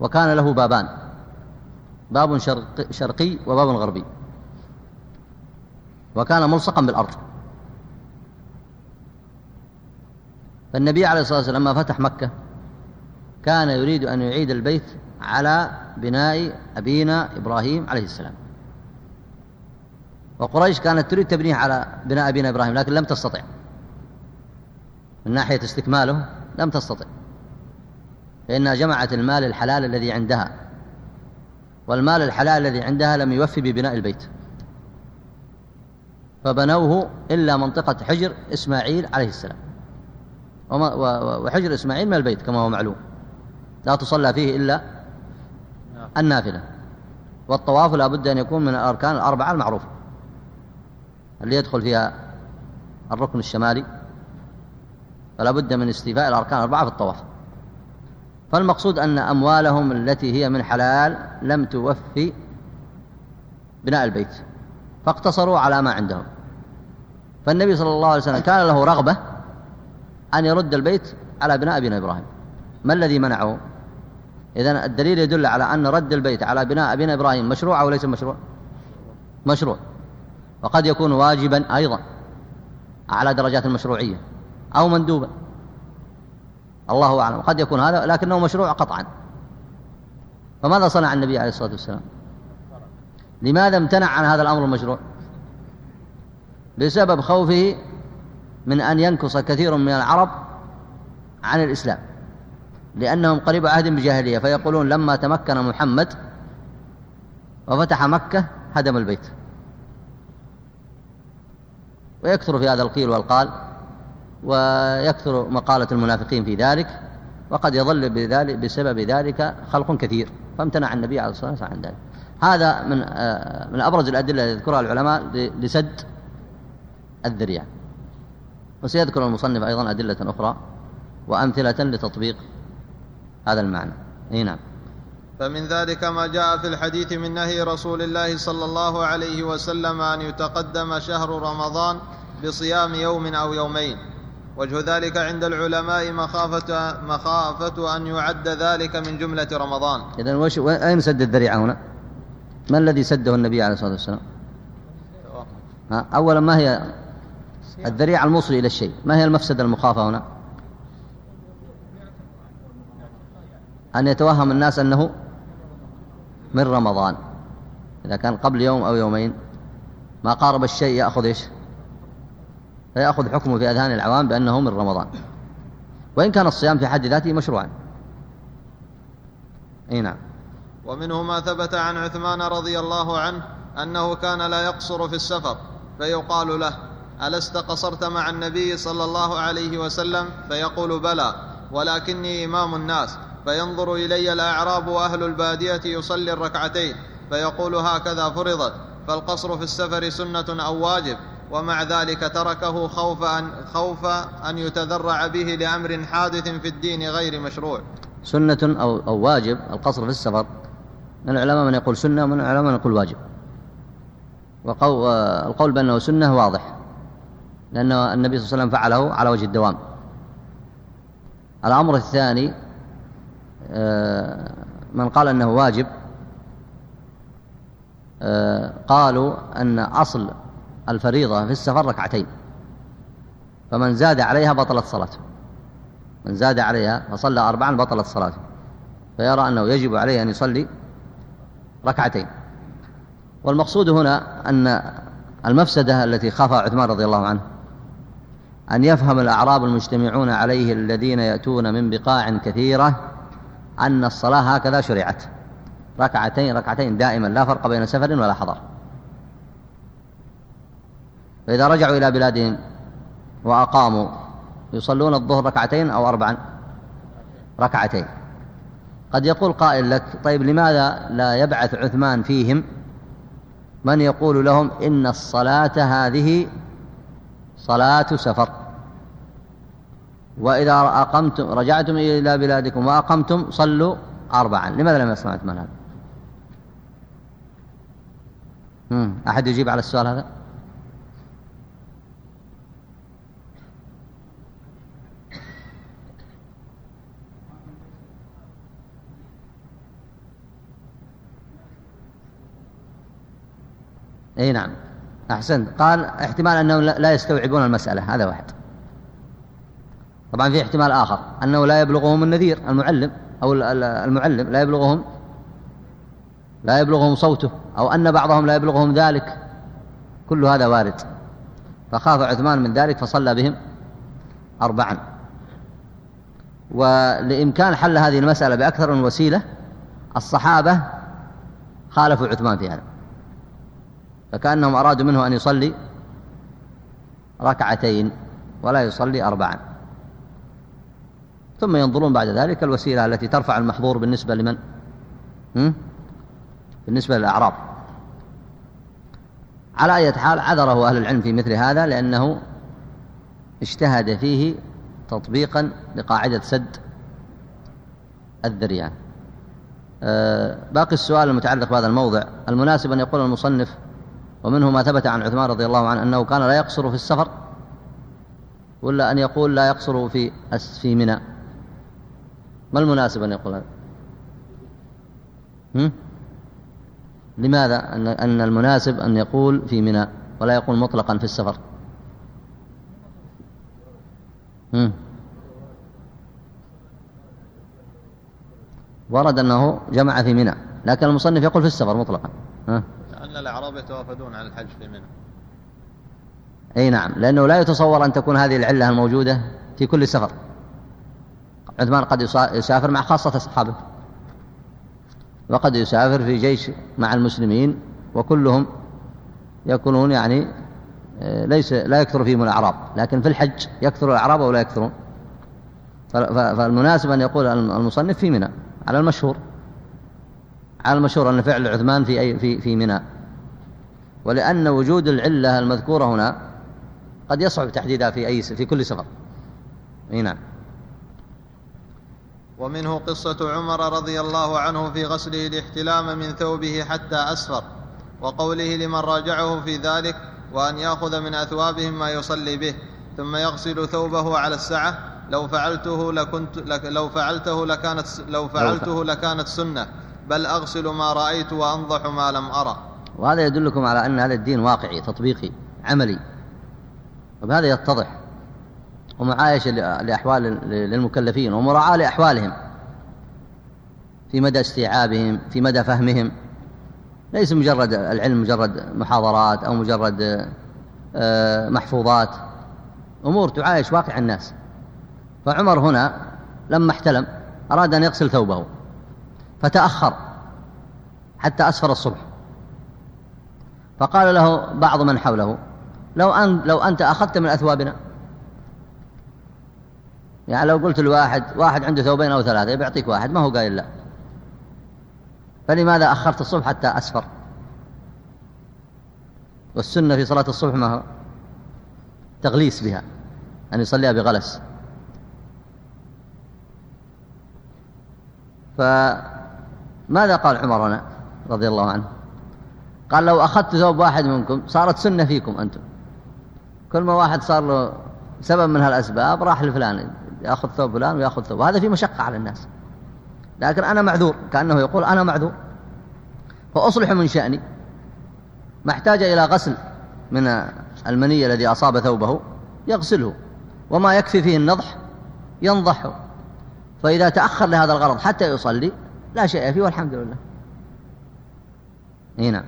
وكان له بابان. باب شرق شرقي وباب غربي. وكان ملصقا بالأرض. فالنبي عليه الصلاة والسلام لما فتح مكة كان يريد أن يعيد البيت على بناء أبينا إبراهيم عليه السلام. وقريش كانت تريد تبنيه على بناء أبينا إبراهيم لكن لم تستطع. من ناحية استكماله لم تستطع. فإنها جمعت المال الحلال الذي عندها. والمال الحلال الذي عندها لم يوفي ببناء البيت. فبنوه إلا منطقة حجر إسماعيل عليه السلام. وحجر إسماعيل من البيت كما هو معلوم. لا تصلى فيه إلا النافلة. والطواف لا بد أن يكون من الأركان الأربعة المعروفة. اللي يدخل فيها الركن الشمالي. فلا بد من استيفاء الأركان الأربعة في الطواف. فالمقصود أن أموالهم التي هي من حلال لم توفي بناء البيت فاقتصروا على ما عندهم. فالنبي صلى الله عليه وسلم كان له رغبة أن يرد البيت على بناء أبينا إبراهيم. ما الذي منعه؟ إذا الدليل يدل على أن رد البيت على بناء أبينا إبراهيم مشروع أو ليس مشروع؟ مشروع. وقد يكون واجبا أيضا على درجات المشروعية أو مندوبا. الله أعلم. قد يكون هذا لكنه مشروع قطعا. فماذا صنع النبي عليه الصلاة والسلام؟ لماذا امتنع عن هذا الأمر المشروع؟ بسبب خوفه من أن ينكص كثير من العرب عن الإسلام لأنهم قريب عهد بجاهلية فيقولون لما تمكن محمد وفتح مكة هدم البيت. ويكثر في هذا القيل والقال ويكثر مقالة المنافقين في ذلك وقد يظل بذلك بسبب ذلك خلق كثير. فامتنع النبي عليه الصلاة والسلام عن ذلك. هذا من آه، من أبرز الأدلة التي يذكرها العلماء لسد الذريعة وسيذكر المصنف أيضا أدلة أخرى وأمثلة لتطبيق هذا المعنى. أي نعم. فمن ذلك ما جاء في الحديث من نهي رسول الله صلى الله عليه وسلم أن يتقدم شهر رمضان بصيام يوم أو يومين. وجه ذلك عند العلماء مخافة مخافة أن يعد ذلك من جملة رمضان إذا وش أين سد الذريعة هنا؟ ما الذي سده النبي عليه الصلاة والسلام؟ أولا ما هي الذريعة الموصل إلى الشيء ما هي المفسدة المخافة هنا؟ أن يتوهم الناس أنه من رمضان إذا كان قبل يوم أو يومين ما قارب الشيء يأخذ إيش فيأخذ حكمه في أذهان العوام بأنه من رمضان. وإن كان الصيام في حد ذاته مشروعا. أي نعم. ومنه ما ثبت عن عثمان رضي الله عنه أنه كان لا يقصر في السفر فيقال له ألست قصرت مع النبي صلى الله عليه وسلم؟ فيقول بلى ولكني إمام الناس فينظر إلي الأعراب وأهل البادية يصلي الركعتين فيقول هكذا فرضت فالقصر في السفر سنة أو واجب. ومع ذلك تركه خوف أن, خوف أن يتذرع به لأمر حادث في الدين غير مشروع. سنة أو, أو واجب القصر في السفر. من العلماء من يقول سنة ومن العلماء من يقول واجب. والقول بأنه سنة واضح. لأن النبي صلى الله عليه وسلم فعله على وجه الدوام. الأمر الثاني آه، من قال أنه واجب آه، قالوا أن أصل الفريضة في السفر ركعتين. فمن زاد عليها بطلت صلاته. من زاد عليها فصلى أربعا بطلت صلاته. فيرى أنه يجب عليه أن يصلي ركعتين. والمقصود هنا أن المفسدة التي خافها عثمان رضي الله عنه أن يفهم الأعراب المجتمعون عليه الذين يأتون من بقاع كثيرة أن الصلاة هكذا شرعت. ركعتين ركعتين دائما لا فرق بين سفر ولا حضر. فإذا رجعوا إلى بلادهم وأقاموا يصلون الظهر ركعتين أو أربعا ركعتين. قد يقول قائل لك طيب لماذا لا يبعث عثمان فيهم؟ من يقول لهم إن الصلاة هذه صلاة سفر. وإذا أقمتم رجعتم إلى بلادكم وأقمتم صلوا أربعا. لماذا لم يصنع عثمان هذا؟ أحد يجيب على السؤال هذا؟ إي نعم. أحسنت. قال احتمال انهم لا يستوعبون المسألة. هذا واحد. طبعا في احتمال آخر. أنه لا يبلغهم النذير المعلم أو المعلم لا يبلغهم لا يبلغهم صوته أو أن بعضهم لا يبلغهم ذلك. كل هذا وارد. فخاف عثمان من ذلك فصلى بهم أربعا. ولإمكان حل هذه المسألة بأكثر من وسيلة الصحابة خالفوا عثمان في هذا. فكأنهم أرادوا منه أن يصلي ركعتين ولا يصلي أربعا. ثم ينظرون بعد ذلك الوسيلة التي ترفع المحظور بالنسبة لمن؟ بالنسبة للأعراب. على أي حال عذره أهل العلم في مثل هذا لأنه اجتهد فيه تطبيقا لقاعدة سد الذريعة أه باقي السؤال المتعلق بهذا الموضع. المناسب أن يقول المصنف ومنه ما ثبت عن عثمان رضي الله عنه أنه كان لا يقصر في السفر ولا أن يقول لا يقصر في في منى. ما المناسب أن يقول هذا؟ لماذا؟ أن أن المناسب أن يقول في منى ولا يقول مطلقا في السفر. هم. ورد أنه جمع في منى لكن المصنف يقول في السفر مطلقا. ها؟ لأن الأعراب يتوافدون على الحج في منى. أي نعم لأنه لا يتصور أن تكون هذه العلة الموجودة في كل سفر. عثمان قد يسافر مع خاصة أصحابه. وقد يسافر في جيش مع المسلمين وكلهم يكونون يعني آه، ليس لا يكثر فيهم الأعراب لكن في الحج يكثر الأعراب أو لا يكثرون. فالمناسب أن يقول المصنف في منى على المشهور. على المشهور أن فعل عثمان في أي في في منى. ولأن وجود العلة المذكورة هنا قد يصعب تحديدها في أي في كل سفر نعم. ومنه قصة عمر رضي الله عنه في غسله الاحتلام من ثوبه حتى أسفر وقوله لمن راجعه في ذلك وأن يأخذ من أثوابهم ما يصلي به ثم يغسل ثوبه على السعة لو فعلته لكنت لك لو فعلته لكانت لو فعلته لكانت سنة بل أغسل ما رأيت وأنضح ما لم أرى. وهذا يدلكم على أن هذا الدين واقعي تطبيقي عملي. وبهذا يتضح. ومعايشة لأحوال للمكلفين ومراعاة لأحوالهم. في مدى استيعابهم في مدى فهمهم. ليس مجرد العلم مجرد محاضرات أو مجرد آه، محفوظات. أمور تعايش واقع الناس. فعمر هنا لما احتلم أراد أن يغسل ثوبه. فتأخر حتى أسفر الصبح. فقال له بعض من حوله لو, أن لو أنت أخذت من أثوابنا. يعني لو قلت لواحد واحد عنده ثوبين أو ثلاثة بيعطيك واحد ما هو قايل لا. فلماذا أخرت الصبح حتى أسفر؟ والسنة في صلاة الصبح ما هو؟ تغليس بها أن يصليها بغلس. فماذا قال عمر هنا رضي الله عنه؟ قال لو أخذت ثوب واحد منكم صارت سنة فيكم أنتم. كل ما واحد صار له سبب من هالأسباب راح لفلان يأخذ ثوب فلان ويأخذ ثوب وهذا في مشقة على الناس. لكن أنا معذور كأنه يقول أنا معذور. فأصلح من شأني. ما احتاج إلى غسل من المني الذي أصاب ثوبه يغسله. وما يكفي فيه النضح ينضحه فإذا تأخر لهذا الغرض حتى يصلي لا شيء فيه والحمد لله. هنا.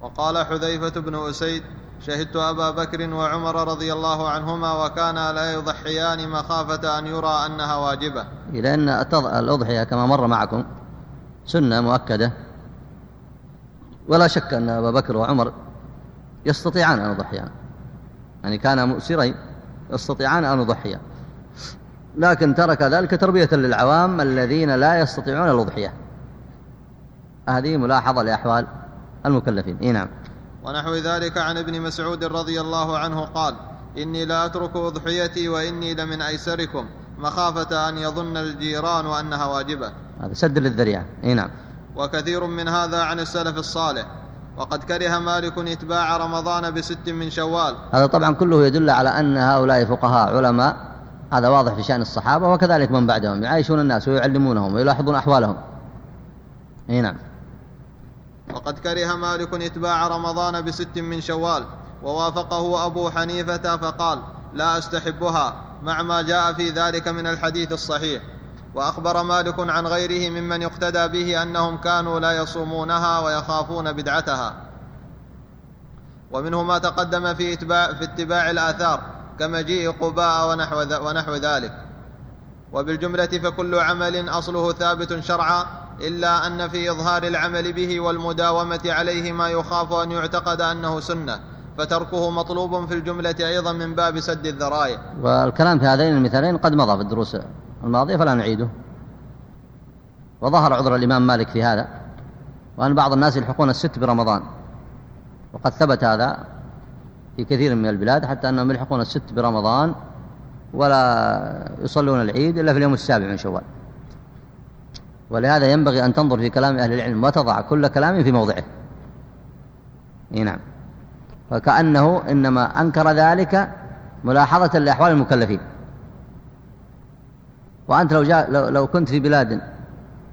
وقال حذيفة بن أسيد شهدت أبا بكر وعمر رضي الله عنهما وكانا لا يضحيان مخافة أن يرى أنها واجبة. لأن الأضحية كما مر معكم. سنة مؤكدة. ولا شك أن أبا بكر وعمر يستطيعان أن يضحيان يعني كانا مؤسرين يستطيعان أن يضحيان لكن ترك ذلك تربية للعوام الذين لا يستطيعون الأضحية. هذه ملاحظة لأحوال المكلفين. إيه نعم. ونحو ذلك عن ابن مسعود رضي الله عنه قال إني لا أترك أضحيتي وإني لمن أيسركم. مخافة أن يظن الجيران أنها واجبة. هذا سد للذريعة. إي نعم. وكثير من هذا عن السلف الصالح. وقد كره مالك إتباع رمضان بست من شوال. هذا طبعا كله يدل على أن هؤلاء فقهاء علماء. هذا واضح في شأن الصحابة وكذلك من بعدهم. يعيشون الناس ويعلمونهم ويلاحظون أحوالهم. إي نعم. وقد كره مالك إتباع رمضان بست من شوال ووافقه أبو حنيفة فقال لا أستحبها مع ما جاء في ذلك من الحديث الصحيح. وأخبر مالك عن غيره ممن يقتدى به أنهم كانوا لا يصومونها ويخافون بدعتها. ومنه ما تقدم في إتباع, في اتباع الآثار كمجيء قباء ونحو, ونحو ذلك. وبالجملة فكل عمل أصله ثابت شرعا إلا أن في إظهار العمل به والمداومة عليه ما يخاف أن يعتقد أنه سنة فتركه مطلوب في الجملة أيضا من باب سد الذرائع. والكلام في هذين المثالين قد مضى في الدروس الماضية فلا نعيده. وظهر عذر الإمام مالك في هذا وأن بعض الناس يلحقون الست برمضان. وقد ثبت هذا في كثير من البلاد حتى أنهم يلحقون الست برمضان ولا يصلون العيد إلا في اليوم السابع من شوال. ولهذا ينبغي أن تنظر في كلام أهل العلم وتضع كل كلام في موضعه. إيه نعم. فكأنه إنما أنكر ذلك ملاحظة لأحوال المكلفين. وأنت لو, جاء لو, لو كنت في بلاد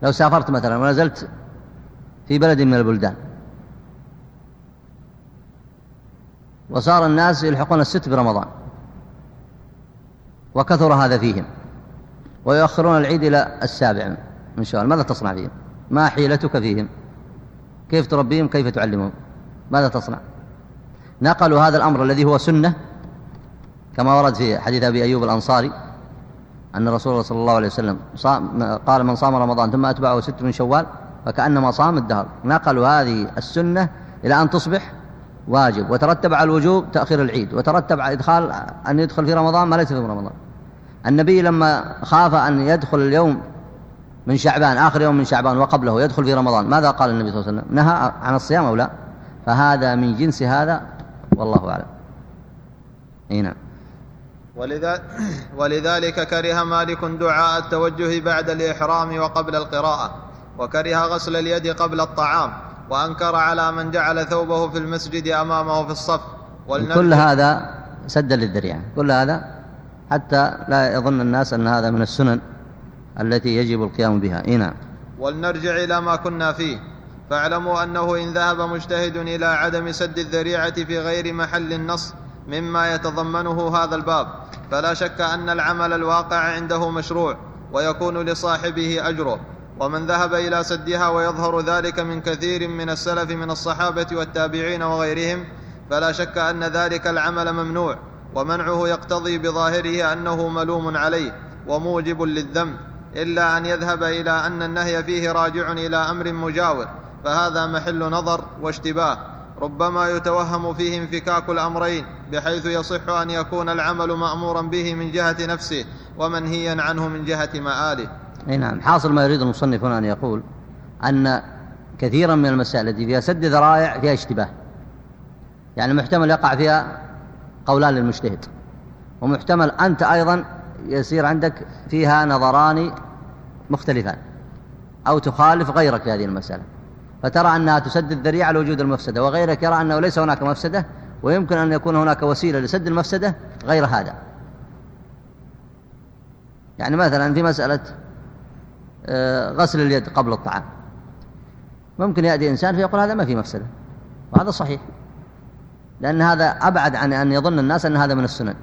لو سافرت مثلا ونزلت في بلد من البلدان. وصار الناس يلحقون الست برمضان. وكثر هذا فيهم. ويؤخرون العيد إلى السابع. من شوال ماذا تصنع فيهم؟ ما حيلتك فيهم؟ كيف تربيهم؟ كيف تعلمهم؟ ماذا تصنع؟ نقلوا هذا الأمر الذي هو سنة كما ورد في حديث أبي أيوب الأنصاري أن رسول الله صلى الله عليه وسلم صام قال من صام رمضان ثم أتبعه ست من شوال فكأنما صام الدهر. نقلوا هذه السنة إلى أن تصبح واجب. وترتب على الوجوب تأخير العيد وترتب على إدخال أن يدخل في رمضان ما ليس في رمضان. النبي لما خاف أن يدخل اليوم من شعبان آخر يوم من شعبان وقبله يدخل في رمضان. ماذا قال النبي صلى الله عليه وسلم؟ نهى عن الصيام أو لا؟ فهذا من جنس هذا والله أعلم. إي نعم. ولذلك كره مالك دعاء التوجه بعد الإحرام وقبل القراءة وكره غسل اليد قبل الطعام وأنكر على من جعل ثوبه في المسجد أمامه في الصف. كل هذا سدا للذريعة. كل هذا حتى لا يظن الناس أن هذا من السنن. التي يجب القيام بها. إيه نعم. ولنرجع إلى ما كنا فيه. فاعلموا أنه إن ذهب مجتهد إلى عدم سد الذريعة في غير محل النص مما يتضمنه هذا الباب فلا شك أن العمل الواقع عنده مشروع ويكون لصاحبه أجره. ومن ذهب إلى سدها ويظهر ذلك من كثير من السلف من الصحابة والتابعين وغيرهم فلا شك أن ذلك العمل ممنوع ومنعه يقتضي بظاهره أنه ملوم عليه وموجب للذنب إلا أن يذهب إلى أن النهي فيه راجع إلى أمر مجاور فهذا محل نظر واشتباه. ربما يتوهم فيه انفكاك الأمرين بحيث يصح أن يكون العمل مأمورا به من جهة نفسه ومنهيا عنه من جهة مآله. أي نعم. حاصل ما يريد المصنف هنا أن يقول أن كثيرا من المسائل التي فيها سد ذرائع فيها اشتباه. يعني محتمل يقع فيها قولان للمجتهد ومحتمل أنت أيضا يصير عندك فيها نظران مختلفان أو تخالف غيرك في هذه المسألة. فترى أنها تسد الذريعة لوجود المفسدة وغيرك يرى أنه ليس هناك مفسدة ويمكن أن يكون هناك وسيلة لسد المفسدة غير هذا. يعني مثلا في مسألة آه، غسل اليد قبل الطعام. ممكن يأتي إنسان فيقول هذا ما في مفسدة وهذا صحيح. لأن هذا أبعد عن أن يظن الناس أن هذا من السنن.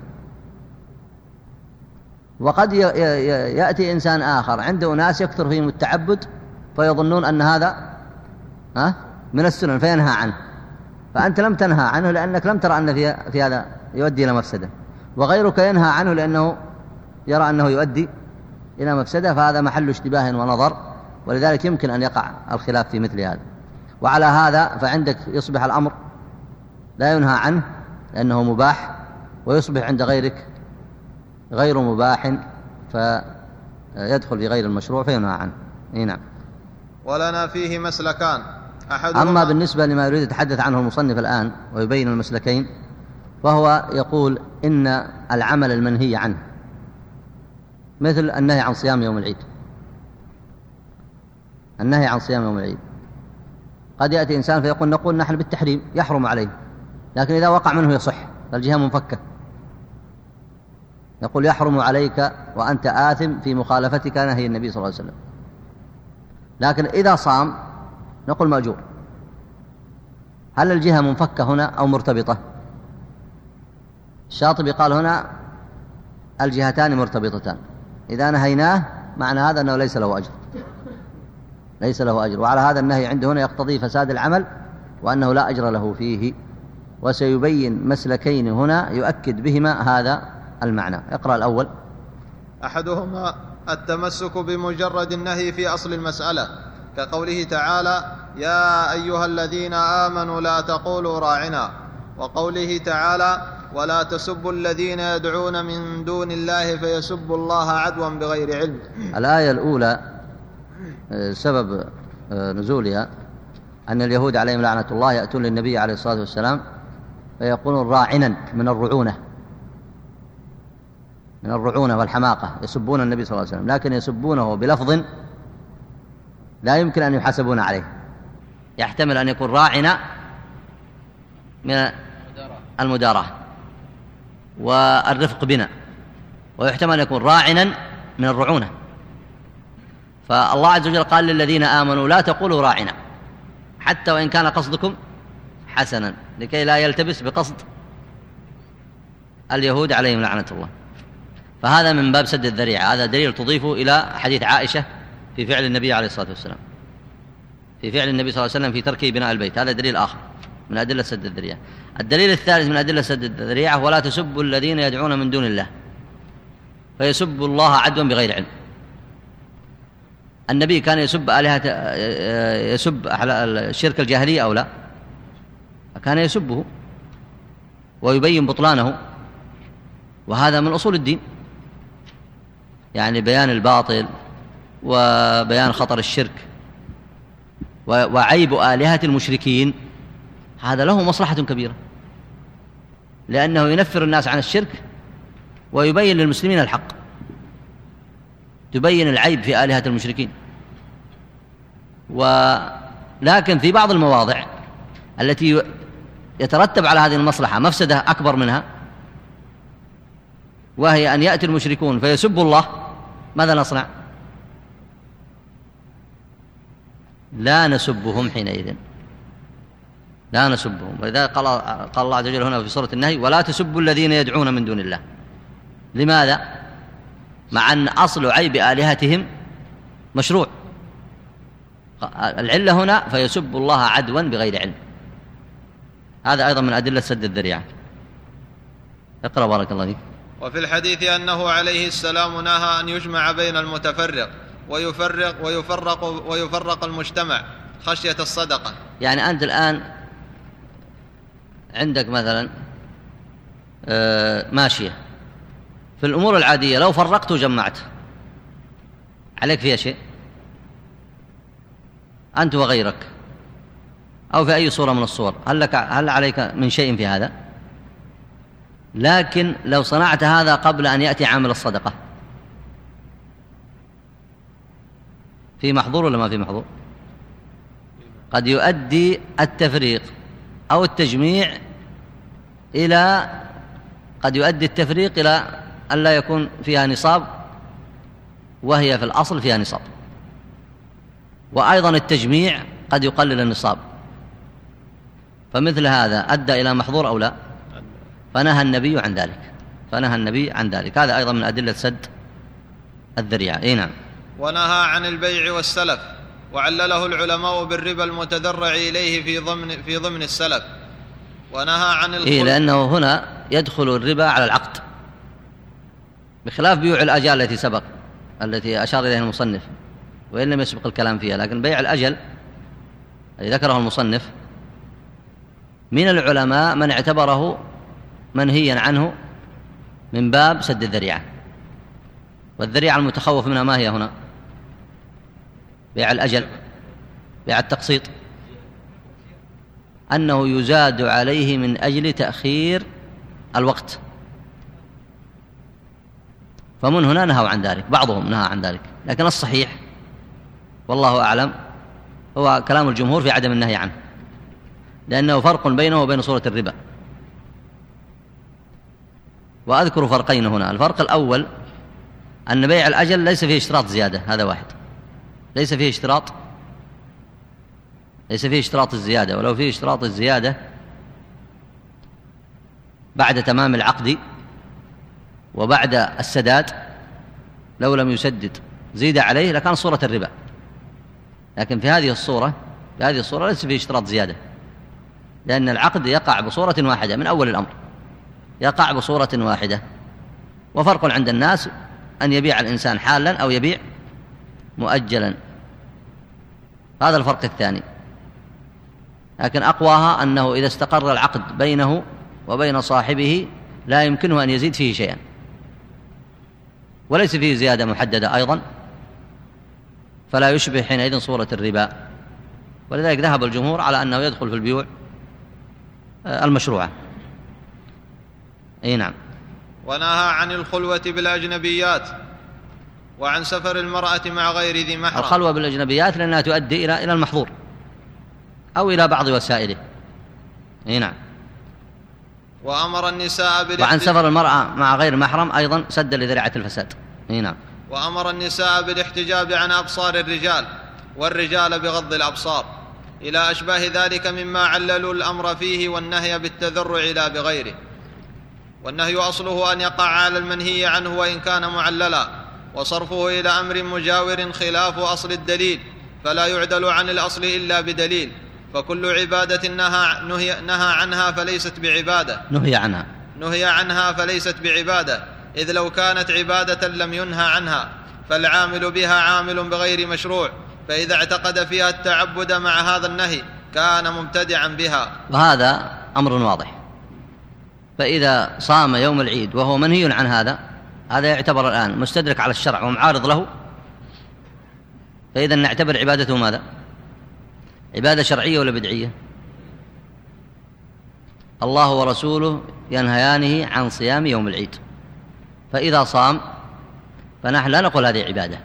وقد يأتي إنسان آخر عنده ناس يكثر فيهم التعبد فيظنون أن هذا من السنن فينهى عنه. فأنت لم تنهى عنه لأنك لم ترى أن في هذا يؤدي إلى مفسدة. وغيرك ينهى عنه لأنه يرى أنه يؤدي إلى مفسدة فهذا محل اشتباه ونظر ولذلك يمكن أن يقع الخلاف في مثل هذا. وعلى هذا فعندك يصبح الأمر لا ينهى عنه لأنه مباح ويصبح عند غيرك غير مباح فيدخل في غير المشروع فينهى عنه إي نعم. ولنا فيه مسلكان. أحدهما أما بالنسبة لما يريد يتحدث عنه المصنف الآن ويبين المسلكين فهو يقول إن العمل المنهي عنه مثل النهي عن صيام يوم العيد. النهي عن صيام يوم العيد. قد يأتي إنسان فيقول نقول نحن بالتحريم يحرم عليه لكن إذا وقع منه يصح فالجهة منفكة. يقول يحرم عليك وأنت آثم في مخالفتك نهي النبي صلى الله عليه وسلم. لكن إذا صام نقول مأجور. هل الجهة منفكة هنا أو مرتبطة؟ الشاطبي قال هنا الجهتان مرتبطتان. إذا نهيناه معنى هذا أنه ليس له أجر. ليس له أجر. وعلى هذا النهي عنده هنا يقتضي فساد العمل وأنه لا أجر له فيه. وسيبين مسلكين هنا يؤكد بهما هذا المعنى. اقرأ الأول. أحدهما التمسك بمجرد النهي في أصل المسألة كقوله تعالى يا أيها الذين آمنوا لا تقولوا راعنا. وقوله تعالى ولا تسبوا الذين يدعون من دون الله فيسبوا الله عدوا بغير علم. الآية الأولى آه، سبب آه، نزولها أن اليهود عليهم لعنة الله يأتون للنبي عليه الصلاة والسلام فيقولون راعنا من الرعونة. من الرعونة والحماقة يسبون النبي صلى الله عليه وسلم لكن يسبونه بلفظ لا يمكن أن يحاسبون عليه. يحتمل أن يكون راعنا من المداراة والرفق بنا ويحتمل أن يكون راعنا من الرعونة. فالله عز وجل قال للذين آمنوا لا تقولوا راعنا حتى وإن كان قصدكم حسنا لكي لا يلتبس بقصد اليهود عليهم لعنة الله. فهذا من باب سد الذريعة. هذا دليل تضيفه إلى حديث عائشة في فعل النبي عليه الصلاة والسلام. في فعل النبي صلى الله عليه وسلم في تركه بناء البيت. هذا دليل آخر من أدلة سد الذريعة. الدليل الثالث من أدلة سد الذريعة ولا تسبوا الذين يدعون من دون الله. فيسبوا الله عدوا بغير علم. النبي كان يسب آلهة يسب الشرك الجاهلية أو لا؟ كان يسبه ويبين بطلانه. وهذا من أصول الدين. يعني بيان الباطل وبيان خطر الشرك وعيب آلهة المشركين. هذا له مصلحة كبيرة لأنه ينفر الناس عن الشرك ويبين للمسلمين الحق تبين العيب في آلهة المشركين. ولكن في بعض المواضع التي يترتب على هذه المصلحة مفسدة أكبر منها وهي أن يأتي المشركون فيسبوا الله ماذا نصنع؟ لا نسبهم حينئذ. لا نسبهم. ولذلك قال, قال الله عز وجل هنا في سورة النهي ولا تسبوا الذين يدعون من دون الله. لماذا؟ مع أن أصل عيب آلهتهم مشروع. العلة هنا فيسب الله عدوا بغير علم. هذا أيضا من أدلة سد الذريعة. اقرأ بارك الله فيك. وفي الحديث أنه عليه السلام نهى أن يجمع بين المتفرق ويفرق ويفرق ويفرق المجتمع خشية الصدقة. يعني أنت الآن عندك مثلا آه، ماشية. في الأمور العادية لو فرقت وجمعت. عليك فيها شيء؟ أنت وغيرك. أو في أي صورة من الصور. هل, لك هل عليك من شيء في هذا؟ لكن لو صنعت هذا قبل أن يأتي عامل الصدقة. في محظور ولا ما في محظور؟ قد يؤدي التفريق أو التجميع إلى قد يؤدي التفريق إلى أن لا يكون فيها نصاب وهي في الأصل فيها نصاب. وأيضا التجميع قد يقلل النصاب. فمثل هذا أدى إلى محظور أو لا؟ فنهى النبي عن ذلك. فنهى النبي عن ذلك. هذا أيضا من أدلة سد الذريعة. أي نعم. ونهى عن البيع والسلف وعلله العلماء بالربا المتدرع إليه في ضمن في ضمن السلف. ونهى عن الخلق إيه لأنه هنا يدخل الربا على العقد بخلاف بيوع الأجال التي سبق التي أشار إليها المصنف وإن لم يسبق الكلام فيها. لكن بيع الأجل الذي ذكره المصنف من العلماء من اعتبره منهيا عنه من باب سد الذريعة. والذريعة المتخوف منها ما هي هنا؟ بيع الأجل بيع التقسيط. أنه يزاد عليه من أجل تأخير الوقت. فمن هنا نهوا عن ذلك بعضهم نهى عن ذلك لكن الصحيح والله أعلم هو كلام الجمهور في عدم النهي عنه لأنه فرق بينه وبين صورة الربا. وأذكر فرقين هنا. الفرق الأول أن بيع الأجل ليس فيه اشتراط زيادة هذا واحد. ليس فيه اشتراط ليس فيه اشتراط الزيادة. ولو فيه اشتراط الزيادة بعد تمام العقد وبعد السداد لو لم يسدد زيد عليه لكان صورة الربا. لكن في هذه الصورة في هذه الصورة ليس فيه اشتراط زيادة لأن العقد يقع بصورة واحدة من أول الأمر. يقع بصورة واحدة. وفرق عند الناس أن يبيع الإنسان حالا أو يبيع مؤجلا. هذا الفرق الثاني. لكن أقواها أنه إذا استقر العقد بينه وبين صاحبه لا يمكنه أن يزيد فيه شيئا. وليس فيه زيادة محددة أيضا. فلا يشبه حينئذ صورة الربا. ولذلك ذهب الجمهور على أنه يدخل في البيوع آه، المشروعة. أي نعم. ونهى عن الخلوة بالأجنبيات وعن سفر المرأة مع غير ذي محرم. الخلوة بالأجنبيات لأنها تؤدي إلى إلى المحظور أو إلى بعض وسائله. أي نعم. وأمر النساء وعن سفر المرأة مع غير محرم أيضا سد لذريعة الفساد. أي نعم. وأمر النساء بالاحتجاب عن أبصار الرجال والرجال بغض الأبصار إلى أشباه ذلك مما عللوا الأمر فيه والنهي بالتذرع لا بغيره. والنهي أصله أن يقع على المنهي عنه وإن كان معللا وصرفه إلى أمر مجاور خلاف أصل الدليل فلا يعدل عن الأصل إلا بدليل فكل عبادة نهى, نهي, نهى عنها فليست بعبادة. نهي عنها. نهي عنها فليست بعبادة إذ لو كانت عبادة لم ينهى عنها فالعامل بها عامل بغير مشروع فإذا اعتقد فيها التعبد مع هذا النهي كان مبتدعا بها. وهذا أمر واضح. فإذا صام يوم العيد وهو منهي عن هذا هذا يعتبر الآن مستدرك على الشرع ومعارض له. فإذا نعتبر عبادته ماذا؟ عبادة شرعية ولا بدعية؟ الله ورسوله ينهيانه عن صيام يوم العيد. فإذا صام فنحن لا نقول هذه عبادة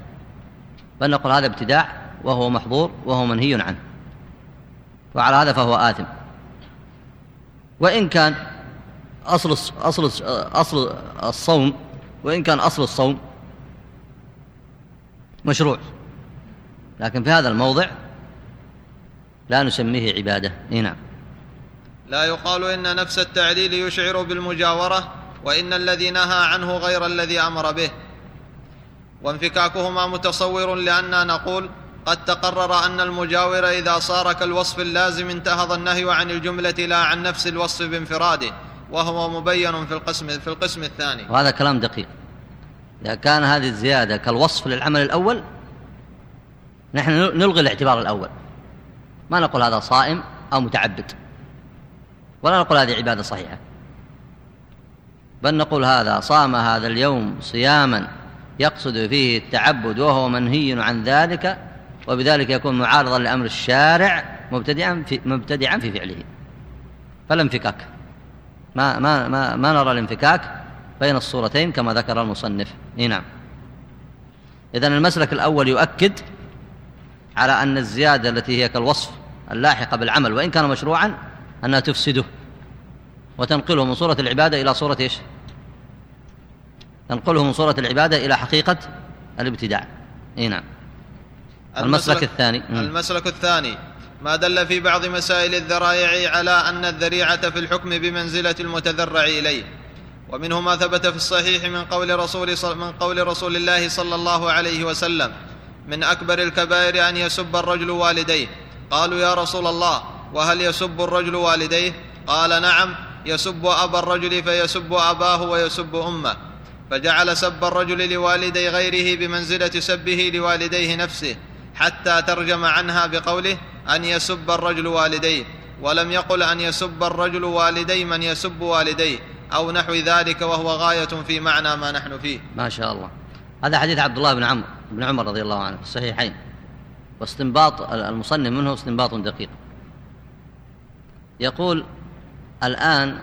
بل نقول هذا ابتداع وهو محظور وهو منهي عنه. وعلى هذا فهو آثم. وإن كان أصل أصل أصل الصوم وإن كان أصل الصوم مشروع. لكن في هذا الموضع لا نسميه عبادة. إيه نعم. لا يقال إن نفس التعليل يشعر بالمجاورة وإن الذي نهى عنه غير الذي أمر به. وانفكاكهما متصور لأننا نقول قد تقرر أن المجاور إذا صار كالوصف اللازم انتهض النهي عن الجملة لا عن نفس الوصف بانفراده. وهو مبين في القسم في القسم الثاني. وهذا كلام دقيق. إذا كان هذه الزيادة كالوصف للعمل الأول نحن نلغي الاعتبار الأول. ما نقول هذا صائم أو متعبد. ولا نقول هذه عبادة صحيحة. بل نقول هذا صام هذا اليوم صياما يقصد فيه التعبد وهو منهي عن ذلك وبذلك يكون معارضا لأمر الشارع مبتدعا في, مبتدعا في فعله. فلا انفكاك. ما, ما, ما, ما نرى الانفكاك بين الصورتين كما ذكر المصنف. إيه نعم. إذن المسلك الأول يؤكد على أن الزيادة التي هي كالوصف اللاحقة بالعمل وإن كان مشروعا أنها تفسده وتنقله من صورة العبادة إلى صورة إيش؟ تنقله من صورة العبادة إلى حقيقة الابتداع. إيه نعم. المسلك الثاني. المسلك الثاني. ما دل في بعض مسائل الذرائع على أن الذريعة في الحكم بمنزلة المتذرع إليه. ومنه ما ثبت في الصحيح من قول رسول من قول رسول الله صلى الله عليه وسلم من أكبر الكبائر أن يسب الرجل والديه. قالوا يا رسول الله وهل يسب الرجل والديه؟ قال نعم يسب أبا الرجل فيسب أباه ويسب أمه. فجعل سب الرجل لوالدي غيره بمنزلة سبه لوالديه نفسه حتى ترجم عنها بقوله أن يسب الرجل والديه ولم يقل أن يسب الرجل والدي من يسب والديه أو نحو ذلك وهو غاية في معنى ما نحن فيه. ما شاء الله. هذا حديث عبد الله بن عمرو بن عمر رضي الله عنه في الصحيحين. واستنباط المصنف منه استنباط دقيق. يقول الآن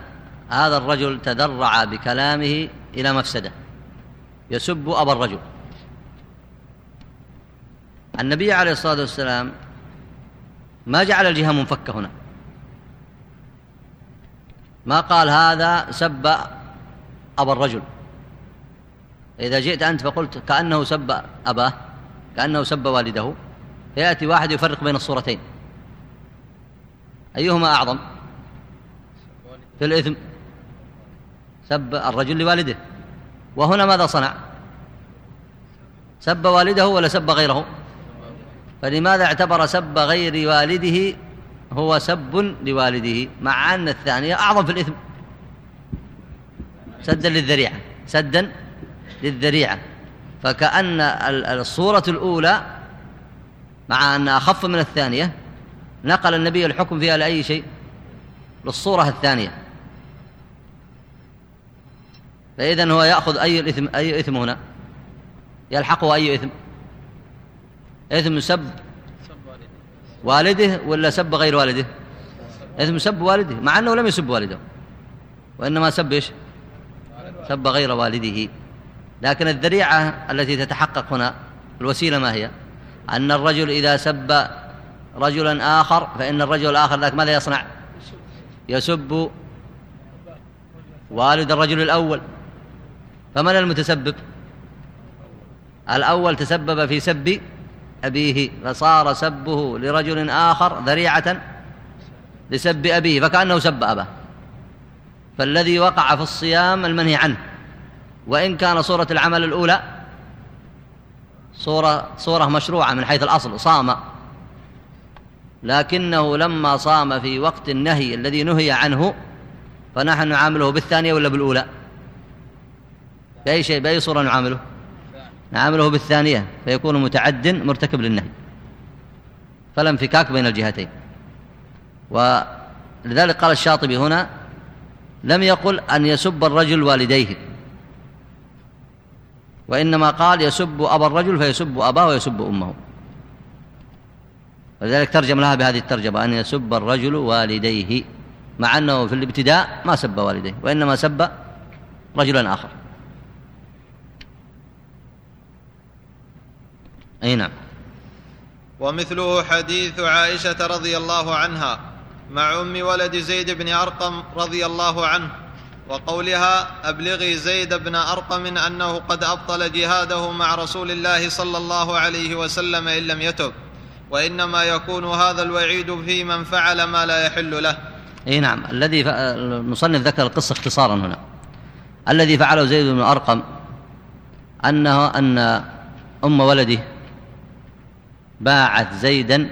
هذا الرجل تذرع بكلامه إلى مفسدة. يسب أبا الرجل. النبي عليه الصلاة والسلام ما جعل الجهة منفكة هنا. ما قال هذا سب أبا الرجل. إذا جئت أنت فقلت كأنه سب أباه كأنه سب والده فيأتي واحد يفرق بين الصورتين. أيهما أعظم؟ في الإثم. سب الرجل لوالده. وهنا ماذا صنع؟ سب والده ولا سب غيره؟ فلماذا اعتبر سب غير والده؟ هو سب لوالده مع أن الثانية أعظم في الإثم. سدا للذريعة سدا للذريعة. فكأن الصورة الأولى مع أنها أخف من الثانية نقل النبي الحكم فيها لأي شيء؟ للصورة الثانية. فإذا هو يأخذ أي الإثم أي إثم هنا؟ يلحقه أي إثم؟ إثم سب والده ولا سب غير والده؟ إثم سب والده مع أنه لم يسب والده وإنما سب إيش؟ سب غير والده. لكن الذريعة التي تتحقق هنا الوسيلة ما هي؟ أن الرجل إذا سب رجلا آخر فإن الرجل الآخر ذاك ماذا يصنع؟ يسب والد الرجل الأول. فمن المتسبب؟ الأول تسبب في سب أبيه فصار سبه لرجل آخر ذريعة لسب أبيه فكأنه سب أباه. فالذي وقع في الصيام المنهي عنه. وإن كان صورة العمل الأولى صورة, صورة مشروعة من حيث الأصل صام. لكنه لما صام في وقت النهي الذي نهي عنه فنحن نعامله بالثانية ولا بالأولى؟ بأي شيء بأي صورة نعامله؟ نعامله بالثانية فيكون متعد مرتكب للنهي. فلا انفكاك بين الجهتين. ولذلك قال الشاطبي هنا لم يقل أن يسب الرجل والديه. وإنما قال يسب أبا الرجل فيسب أباه ويسب أمه. ولذلك ترجم لها بهذه الترجمة أن يسب الرجل والديه. مع أنه في الابتداء ما سب والديه وإنما سب رجلا آخر. أي نعم. ومثله حديث عائشة رضي الله عنها مع أم ولد زيد بن أرقم رضي الله عنه وقولها أبلغي زيد بن أرقم أنه قد أبطل جهاده مع رسول الله صلى الله عليه وسلم إن لم يتب وإنما يكون هذا الوعيد في من فعل ما لا يحل له. أي نعم. الذي المصنف ذكر القصة اختصارا هنا. الذي فعله زيد بن أرقم أنه أن أم ولده باعت زيدا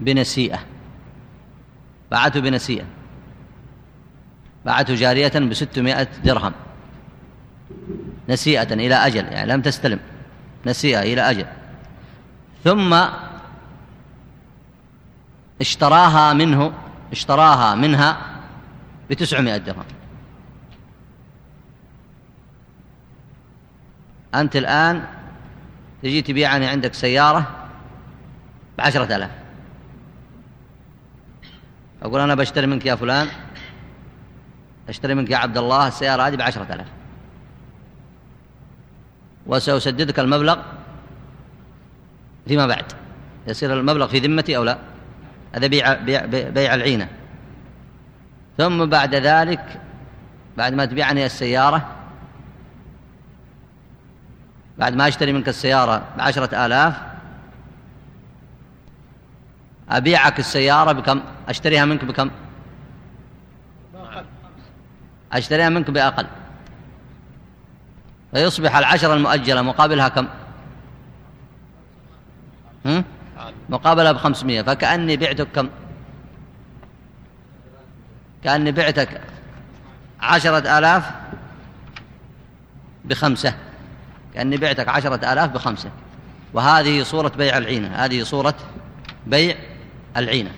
بنسيئة. باعته بنسيئة. باعته جارية بستمائة درهم. نسيئة إلى أجل يعني لم تستلم. نسيئة إلى أجل. ثم اشتراها منه اشتراها منها بتسعمائة درهم. أنت الآن تجي تبيعني عندك سيارة بعشرة آلاف. أقول أنا بشتري منك يا فلان أشتري منك يا عبد الله السيارة هذه بعشرة آلاف. وسأسددك المبلغ فيما بعد. يصير المبلغ في ذمتي أو لا؟ هذا بيع, بيع, بيع العينة. ثم بعد ذلك بعد ما تبيعني السيارة بعد ما أشتري منك السيارة بعشرة آلاف أبيعك السيارة بكم؟ أشتريها منك بكم؟ أشتريها منك بأقل. فيصبح العشرة المؤجلة مقابلها كم؟ مقابلها بخمسمية. فكأني بعتك كم؟ كأني بعتك عشرة آلاف بخمسة. كأني بعتك عشرة آلاف بخمسة. وهذه صورة بيع العينة. هذه صورة بيع العينة.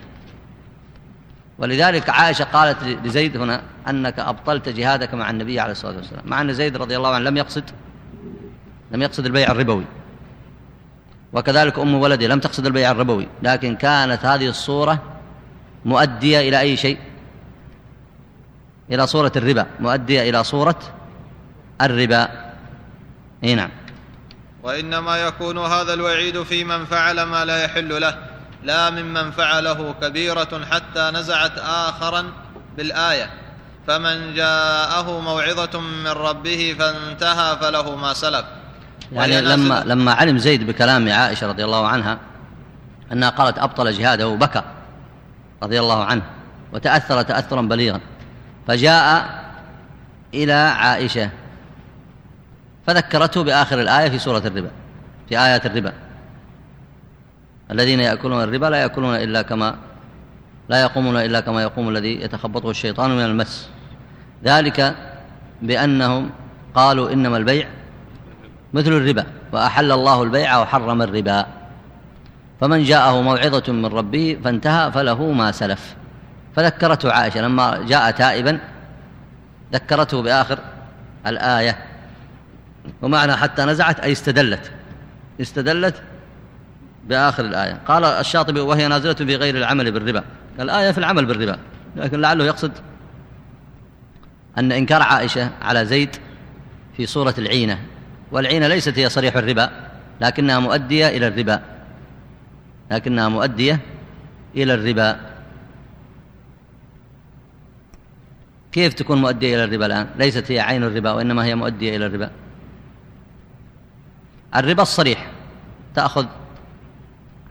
ولذلك عائشة قالت لزيد هنا أنك أبطلت جهادك مع النبي عليه الصلاة والسلام. مع أن زيد رضي الله عنه لم يقصد لم يقصد البيع الربوي. وكذلك أم ولده لم تقصد البيع الربوي. لكن كانت هذه الصورة مؤدية إلى أي شيء؟ إلى صورة الربا. مؤدية إلى صورة الربا. إي نعم. وإنما يكون هذا الوعيد في من فعل ما لا يحل له لا ممن فعله كبيرة حتى نزعت اخرا بالآية. فمن جاءه موعظة من ربه فانتهى فله ما سلف. يعني لما لما علم زيد بكلام عائشة رضي الله عنها أنها قالت أبطل جهاده بكى رضي الله عنه وتأثر تاثرا بليغا. فجاء إلى عائشة فذكرته بآخر الآية في سورة الربا في آيات الربا. الذين يأكلون الربا لا يأكلون إلا كما لا يقومون إلا كما يقوم الذي يتخبطه الشيطان من المس. ذلك بأنهم قالوا إنما البيع مثل الربا وأحل الله البيع وحرم الربا. فمن جاءه موعظة من ربه فانتهى فله ما سلف. فذكرته عائشة لما جاء تائبا ذكرته بآخر الآية. ومعنى حتى نزعت أي استدلت. استدلت بآخر الآية. قال الشاطبي وهي نازلة في غير العمل بالربا. الآية في العمل بالربا. لكن لعله يقصد أن إنكار عائشة على زيد في صورة العينة. والعينة ليست هي صريح الربا لكنها مؤدية إلى الربا. لكنها مؤدية إلى الربا. كيف تكون مؤدية إلى الربا الآن؟ ليست هي عين الربا وإنما هي مؤدية إلى الربا. الربا الصريح تأخذ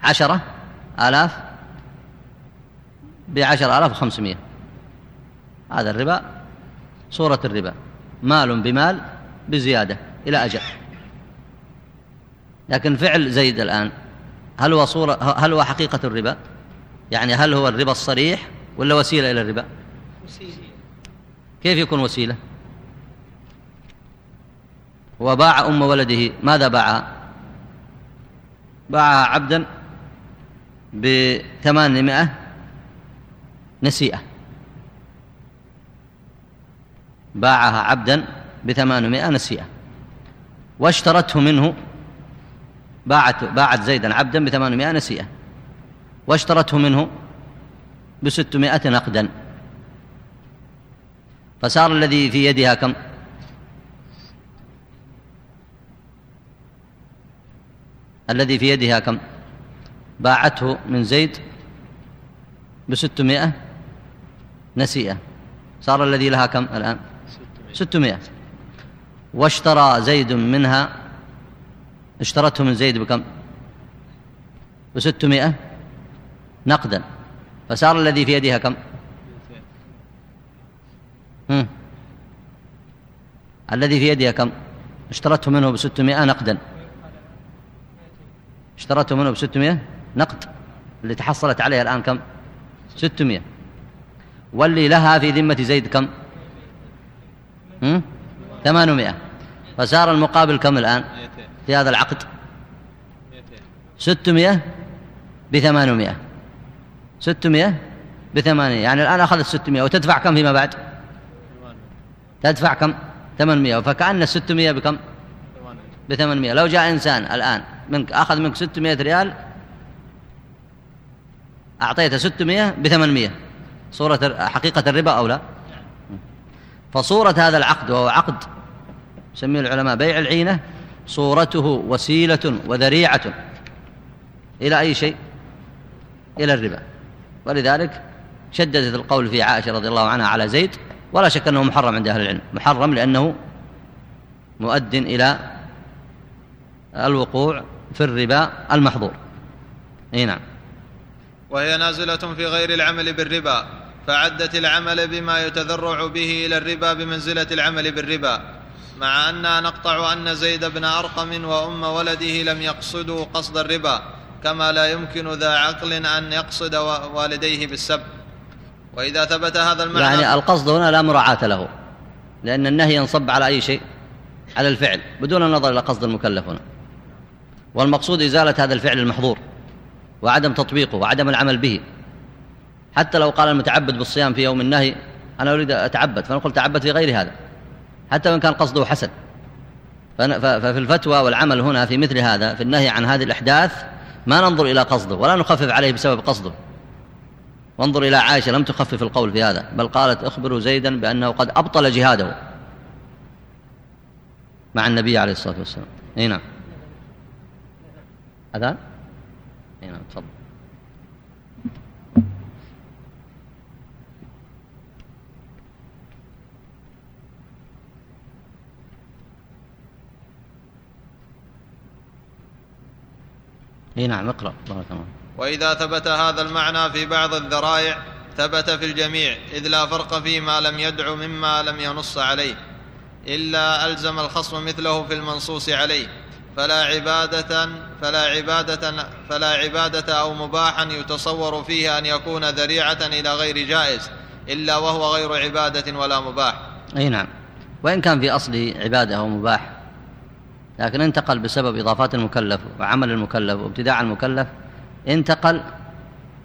عشرة آلاف بعشر آلاف وخمسمائة هذا الربا صورة الربا مال بمال بزيادة إلى أجل لكن فعل زيد الآن هل هو صورة هل هو حقيقة الربا؟ يعني هل هو الربا الصريح ولا وسيلة إلى الربا؟ وسيلة كيف يكون وسيلة؟ وباع أم ولده. ماذا باعها؟ باعها عبدا بثمانمائة نسيئة. باعها عبدا بثمانمائة نسيئة. واشترته منه باعت باعت زيدا عبدا بثمانمائة نسيئة. واشترته منه بستمائة نقدا. فصار الذي في يدها كم؟ الذي في يدها كم؟ باعته من زيد بستمائة نسيئة. صار الذي لها كم الآن؟ ستمائة. واشترى زيد منها اشترته من زيد بكم؟ بستمائة نقدا. فصار الذي في يدها كم؟ هم. الذي في يدها كم؟ اشترته منه بستمائة نقدا. اشترته منه بستمائة نقد اللي تحصلت عليها الآن كم؟ ستمائة واللي لها في ذمة زيد كم؟ ثمانمائة. فصار المقابل كم الآن؟ في هذا العقد؟ ستمائة بثمانمائة. ستمائة بثمانية يعني الآن أخذت ستمائة وتدفع كم فيما بعد؟ تدفع كم؟ ثمانمائة. فكأن الستمائة بكم؟ بثمانمائة. لو جاء إنسان الآن منك أخذ منك ستمائة ريال أعطيته ستمائة بثمانمائة صورة حقيقة الربا أو لا؟ فصورة هذا العقد وهو عقد يسميه العلماء بيع العينة صورته وسيلة وذريعة إلى أي شيء؟ إلى الربا. ولذلك شددت القول في عائشة رضي الله عنها على زيد ولا شك أنه محرم عند أهل العلم. محرم لأنه مؤد إلى الوقوع في الربا المحظور. إي نعم. وهي نازلة في غير العمل بالربا فعدت العمل بما يتذرع به إلى الربا بمنزلة العمل بالربا مع أننا نقطع أن زيد بن أرقم وأم ولده لم يقصدوا قصد الربا كما لا يمكن ذا عقل أن يقصد والديه بالسب. وإذا ثبت هذا المعنى يعني القصد هنا لا مراعاة له لأن النهي ينصب على أي شيء؟ على الفعل بدون النظر إلى قصد المكلف هنا. والمقصود إزالة هذا الفعل المحظور وعدم تطبيقه وعدم العمل به. حتى لو قال المتعبد بالصيام في يوم النهي أنا أريد أتعبد فنقول تعبد في غير هذا. حتى وإن كان قصده حسن. ففي الفتوى والعمل هنا في مثل هذا في النهي عن هذه الأحداث ما ننظر إلى قصده ولا نخفف عليه بسبب قصده. وانظر إلى عائشة لم تخفف القول في هذا بل قالت اخبروا زيدا بأنه قد أبطل جهاده. مع النبي عليه الصلاة والسلام. نعم. أذان؟ اي نعم تفضل. اي نعم اقرأ. الله وإذا ثبت هذا المعنى في بعض الذرائع ثبت في الجميع إذ لا فرق فيما لم يدع مما لم ينص عليه إلا ألزم الخصم مثله في المنصوص عليه. فلا عبادة فلا عبادة فلا عبادة أو مباحا يتصور فيه أن يكون ذريعة إلى غير جائز إلا وهو غير عبادة ولا مباح. أي نعم. وإن كان في أصله عبادة أو مباح لكن انتقل بسبب إضافات المكلف وعمل المكلف وابتداع المكلف انتقل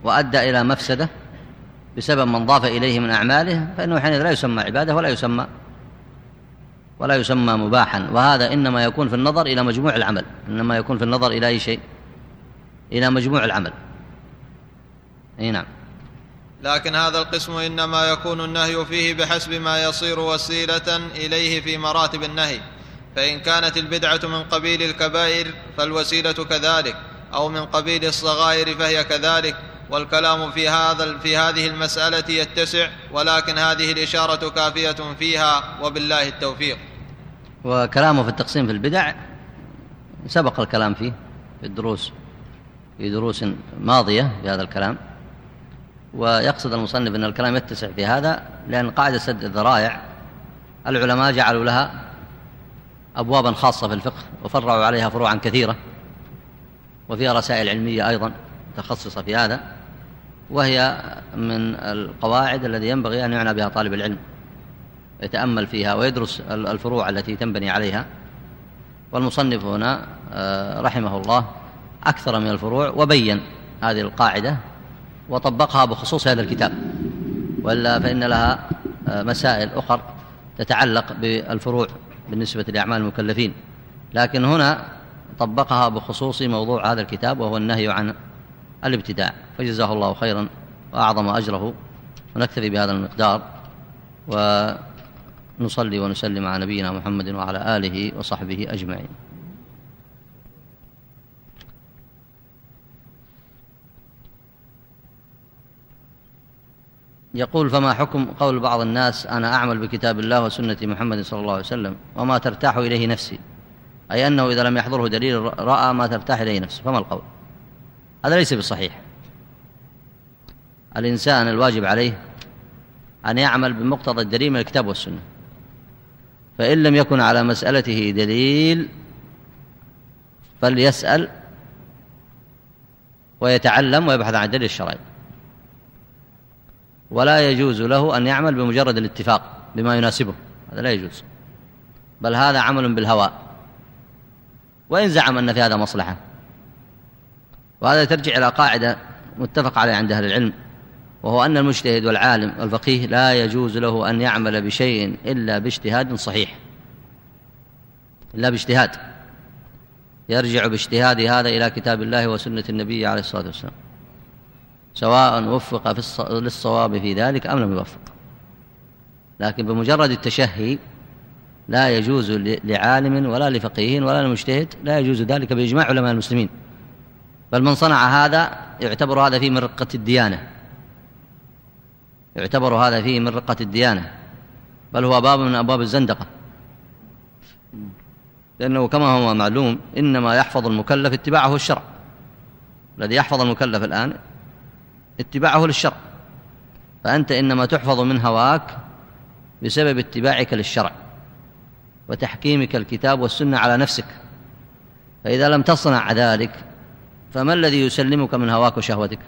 وأدى إلى مفسدة بسبب من ضاف إليه من أعماله فإنه حينئذ لا يسمى عبادة ولا يسمى ولا يسمى مباحا. وهذا إنما يكون في النظر إلى مجموع العمل. إنما يكون في النظر إلى أي شيء؟ إلى مجموع العمل. أي نعم. لكن هذا القسم إنما يكون النهي فيه بحسب ما يصير وسيلة إليه في مراتب النهي. فإن كانت البدعة من قبيل الكبائر فالوسيلة كذلك. أو من قبيل الصغائر فهي كذلك. والكلام في هذا في هذه المسألة يتسع ولكن هذه الإشارة كافية فيها وبالله التوفيق. وكلامه في التقسيم في البدع سبق الكلام فيه في الدروس في دروس ماضية في هذا الكلام. ويقصد المصنف أن الكلام يتسع في هذا لأن قاعدة سد الذرائع العلماء جعلوا لها أبوابا خاصة في الفقه وفرعوا عليها فروعا كثيرة وفيها رسائل علمية أيضا متخصصة في هذا وهي من القواعد الذي ينبغي أن يعنى بها طالب العلم. يتأمل فيها ويدرس الفروع التي تنبني عليها. والمصنف هنا آه، رحمه الله أكثر من الفروع وبين هذه القاعدة وطبقها بخصوص هذا الكتاب. وإلا فإن لها آه، مسائل أخر تتعلق بالفروع بالنسبة لأعمال المكلفين. لكن هنا طبقها بخصوص موضوع هذا الكتاب وهو النهي عن الابتداع. فجزاه الله خيرا وأعظم أجره. ونكتفي بهذا المقدار. ونصلي ونسلم على نبينا محمد وعلى آله وصحبه أجمعين. يقول فما حكم قول بعض الناس أنا أعمل بكتاب الله وسنة محمد صلى الله عليه وسلم وما ترتاح إليه نفسي؟ أي أنه إذا لم يحضره دليل رأى ما ترتاح إليه نفسه فما القول؟ هذا ليس بصحيح الإنسان الواجب عليه أن يعمل بمقتضى الدليل من الكتاب والسنة. فإن لم يكن على مسألته دليل فليسأل ويتعلم ويبحث عن الدليل الشرعي. ولا يجوز له أن يعمل بمجرد الاتفاق بما يناسبه. هذا لا يجوز. بل هذا عمل بالهوى. وإن زعم أن في هذا مصلحة. وهذا ترجع إلى قاعدة متفق عليها عند أهل العلم. وهو أن المجتهد والعالم والفقيه لا يجوز له أن يعمل بشيء إلا باجتهاد صحيح. إلا باجتهاد. يرجع باجتهاد هذا إلى كتاب الله وسنة النبي عليه الصلاة والسلام. سواء وفق في للصواب في ذلك أم لم يوفق. لكن بمجرد التشهي لا يجوز لعالم ولا لفقيه ولا لمجتهد لا يجوز ذلك بإجماع علماء المسلمين. بل من صنع هذا يعتبر هذا فيه من رقة الديانة. يعتبر هذا فيه من رقة الديانة بل هو باب من أبواب الزندقة. لأنه كما هو معلوم إنما يحفظ المكلف اتباعه الشرع. الذي يحفظ المكلف الآن اتباعه للشرع. فأنت إنما تحفظ من هواك بسبب اتباعك للشرع وتحكيمك الكتاب والسنة على نفسك. فإذا لم تصنع ذلك فما الذي يسلمك من هواك وشهوتك؟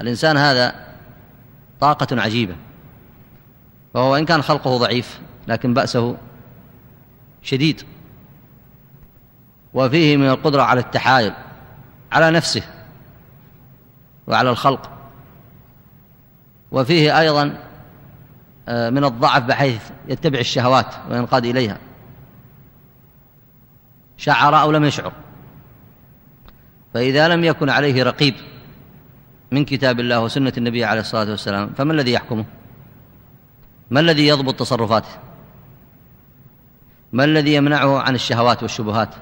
الإنسان هذا طاقة عجيبة. وهو إن كان خلقه ضعيف لكن بأسه شديد. وفيه من القدرة على التحايل على نفسه وعلى الخلق. وفيه أيضا آه، من الضعف بحيث يتبع الشهوات وينقاد إليها. شعر أو لم يشعر. فإذا لم يكن عليه رقيب من كتاب الله وسنة النبي عليه الصلاة والسلام فما الذي يحكمه؟ ما الذي يضبط تصرفاته؟ ما الذي يمنعه عن الشهوات والشبهات؟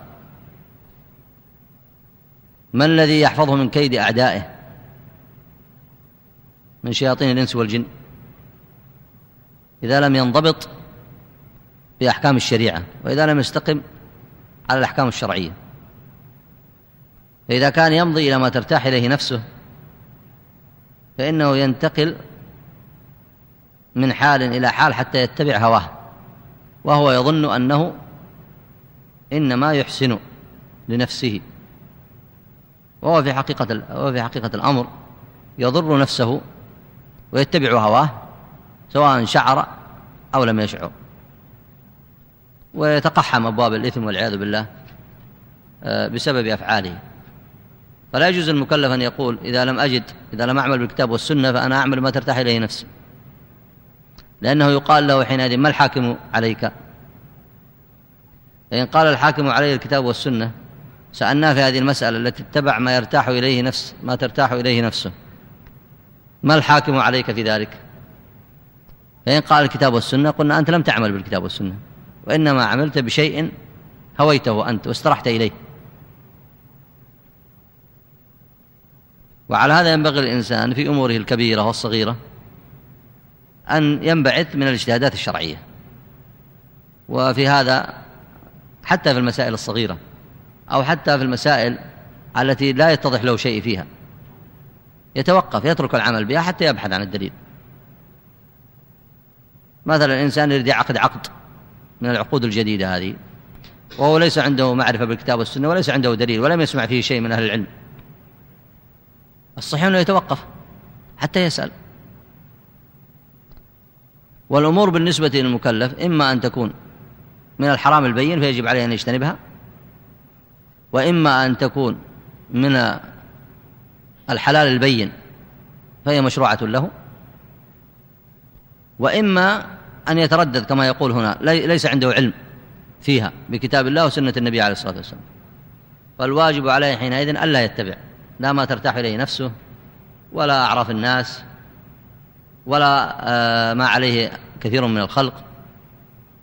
ما الذي يحفظه من كيد أعدائه؟ من شياطين الإنس والجن. إذا لم ينضبط بأحكام الشريعة وإذا لم يستقم على الأحكام الشرعية. فإذا كان يمضي إلى ما ترتاح إليه نفسه فإنه ينتقل من حال إلى حال حتى يتبع هواه وهو يظن أنه إنما يحسن لنفسه. وهو في حقيقة وهو في حقيقة الأمر يضر نفسه ويتبع هواه سواء شعر أو لم يشعر. ويتقحم أبواب الإثم والعياذ بالله آه، بسبب أفعاله. فلا يجوز المكلف أن يقول إذا لم أجد إذا لم أعمل بالكتاب والسنة فأنا أعمل ما ترتاح إليه نفسي. لأنه يقال له حينئذ ما الحاكم عليك؟ فإن قال الحاكم علي الكتاب والسنة سألناه في هذه المسألة التي اتبع ما يرتاح إليه نفس ما ترتاح إليه نفسه. ما الحاكم عليك في ذلك؟ فإن قال الكتاب والسنة قلنا أنت لم تعمل بالكتاب والسنة وإنما عملت بشيء هويته أنت واسترحت إليه. وعلى هذا ينبغي الإنسان في أموره الكبيرة والصغيرة أن ينبعث من الاجتهادات الشرعية. وفي هذا حتى في المسائل الصغيرة أو حتى في المسائل التي لا يتضح له شيء فيها. يتوقف يترك العمل بها حتى يبحث عن الدليل. مثلا الإنسان يريد يعقد عقد من العقود الجديدة هذه وهو ليس عنده معرفة بالكتاب والسنة وليس عنده دليل ولم يسمع فيه شيء من أهل العلم. الصحيح أنه يتوقف حتى يسأل. والأمور بالنسبة للمكلف إما أن تكون من الحرام البين فيجب عليه أن يجتنبها وإما أن تكون من الحلال البين فهي مشروعة له وإما أن يتردد كما يقول هنا ليس عنده علم فيها بكتاب الله وسنة النبي عليه الصلاة والسلام. فالواجب عليه حينئذ ألا يتبع. لا ما ترتاح إليه نفسه ولا أعراف الناس ولا آه، ما عليه كثير من الخلق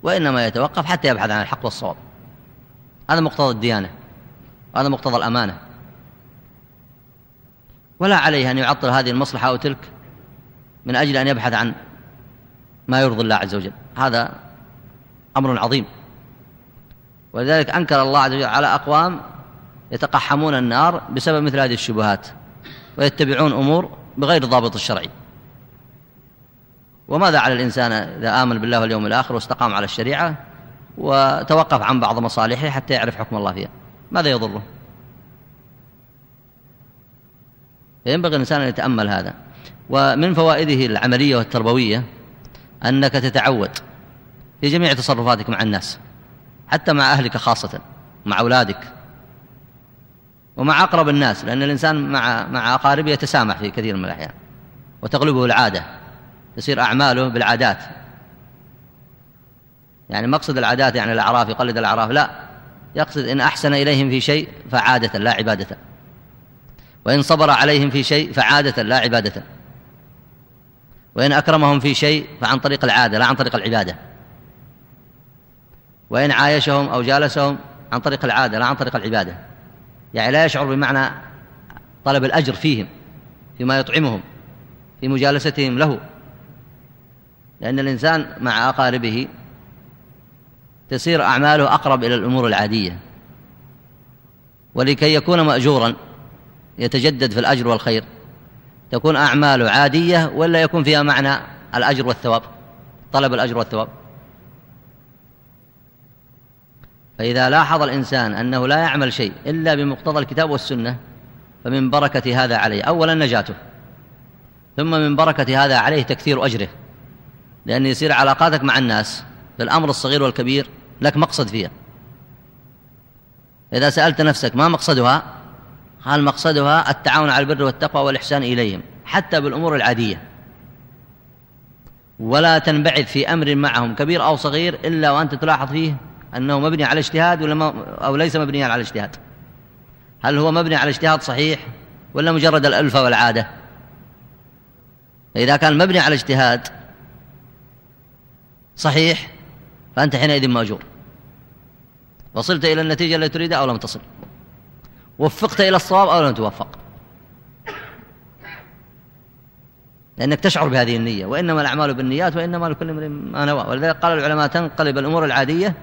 وإنما يتوقف حتى يبحث عن الحق والصواب. هذا مقتضى الديانة وهذا مقتضى الأمانة. ولا عليه أن يعطل هذه المصلحة أو تلك من أجل أن يبحث عن ما يرضي الله عز وجل. هذا أمر عظيم. ولذلك أنكر الله عز وجل على أقوام يتقحمون النار بسبب مثل هذه الشبهات ويتبعون أمور بغير ضابط الشرعي. وماذا على الإنسان إذا آمن بالله واليوم الآخر واستقام على الشريعة وتوقف عن بعض مصالحه حتى يعرف حكم الله فيها؟ ماذا يضره؟ فينبغي الإنسان أن يتأمل هذا. ومن فوائده العملية والتربوية أنك تتعود في جميع تصرفاتك مع الناس حتى مع أهلك خاصة مع أولادك. ومع أقرب الناس لأن الإنسان مع مع أقاربه يتسامح في كثير من الأحيان وتغلبه العادة تصير أعماله بالعادات. يعني مقصد العادات يعني الأعراف يقلد الأعراف لا يقصد إن أحسن إليهم في شيء فعادة لا عبادة. وإن صبر عليهم في شيء فعادة لا عبادة. وإن أكرمهم في شيء فعن طريق العادة لا عن طريق العبادة. وإن عايشهم أو جالسهم عن طريق العادة لا عن طريق العبادة. يعني لا يشعر بمعنى طلب الأجر فيهم فيما يطعمهم في مجالستهم له. لأن الإنسان مع أقاربه تصير أعماله أقرب إلى الأمور العادية. ولكي يكون مأجورا يتجدد في الأجر والخير تكون أعماله عادية ولا يكون فيها معنى الأجر والثواب طلب الأجر والثواب. فإذا لاحظ الإنسان أنه لا يعمل شيء إلا بمقتضى الكتاب والسنة فمن بركة هذا عليه. أولا نجاته ثم من بركة هذا عليه تكثير أجره. لأن يصير علاقاتك مع الناس في الأمر الصغير والكبير لك مقصد فيها. إذا سألت نفسك ما مقصدها؟ قال مقصدها التعاون على البر والتقوى والإحسان إليهم حتى بالأمور العادية. ولا تنبعث في أمر معهم كبير أو صغير إلا وأنت تلاحظ فيه أنه مبني على اجتهاد ولا ما أو ليس مبنيا على اجتهاد؟ هل هو مبني على اجتهاد صحيح ولا مجرد الألفة والعادة؟ فإذا كان مبني على اجتهاد صحيح فأنت حينئذ مأجور. وصلت إلى النتيجة التي تريدها أو لم تصل. وفقت إلى الصواب أو لم توفق. لأنك تشعر بهذه النية وإنما الأعمال بالنيات وإنما لكل امرئ ما نوى. ولذلك قال العلماء تنقلب الأمور العادية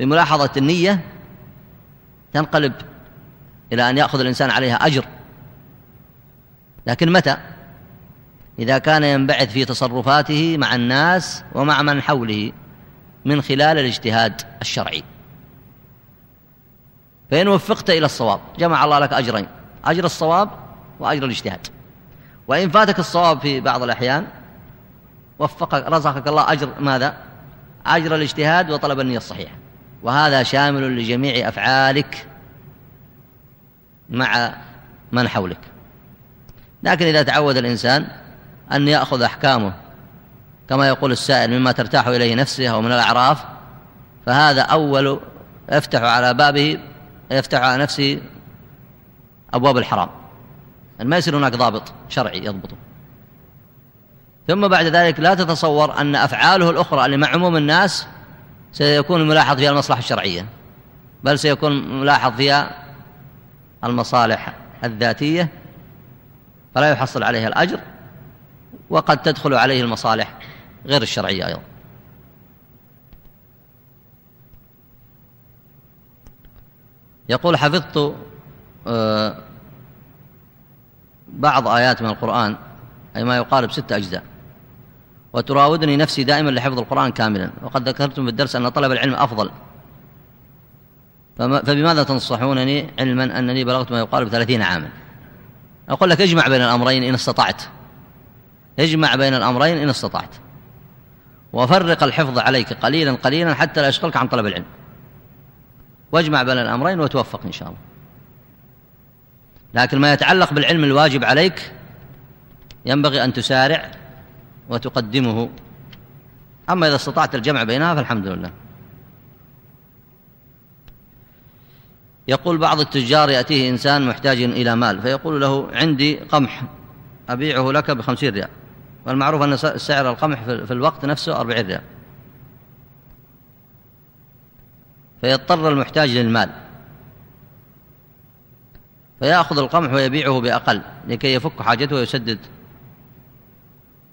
بملاحظة النية تنقلب إلى أن يأخذ الإنسان عليها أجر. لكن متى؟ إذا كان ينبعث في تصرفاته مع الناس ومع من حوله من خلال الاجتهاد الشرعي. فإن وفقت إلى الصواب جمع الله لك أجرين أجر الصواب وأجر الاجتهاد. وإن فاتك الصواب في بعض الأحيان وفقك رزقك الله أجر ماذا؟ أجر الاجتهاد وطلب النية الصحيحة. وهذا شامل لجميع أفعالك مع من حولك. لكن إذا تعود الإنسان أن يأخذ أحكامه كما يقول السائل مما ترتاح إليه نفسه أو من الأعراف فهذا أول يفتح على بابه يفتح على نفسه أبواب الحرام. ما يصير هناك ضابط شرعي يضبطه. ثم بعد ذلك لا تتصور أن أفعاله الأخرى اللي مع عموم الناس سيكون ملاحظ فيها المصلحة الشرعية بل سيكون ملاحظ فيها المصالح الذاتية فلا يحصل عليها الأجر وقد تدخل عليه المصالح غير الشرعية أيضا. يقول حفظت آه، بعض آيات من القرآن أي ما يقارب ستة أجزاء. وتراودني نفسي دائما لحفظ القرآن كاملا. وقد ذكرتم في الدرس أن طلب العلم أفضل. فبماذا تنصحونني علما أنني بلغت ما يقارب ثلاثين عاما؟ أقول لك اجمع بين الأمرين إن استطعت. اجمع بين الأمرين إن استطعت. وفرق الحفظ عليك قليلا قليلا حتى لا يشغلك عن طلب العلم. واجمع بين الأمرين وتوفق إن شاء الله. لكن ما يتعلق بالعلم الواجب عليك ينبغي أن تسارع وتقدمه. أما إذا استطعت الجمع بينها فالحمد لله. يقول بعض التجار يأتيه إنسان محتاج إلى مال فيقول له عندي قمح أبيعه لك بخمسين ريال والمعروف أن سعر القمح في الوقت نفسه أربعين ريال. فيضطر المحتاج للمال. فيأخذ القمح ويبيعه بأقل لكي يفك حاجته ويسدد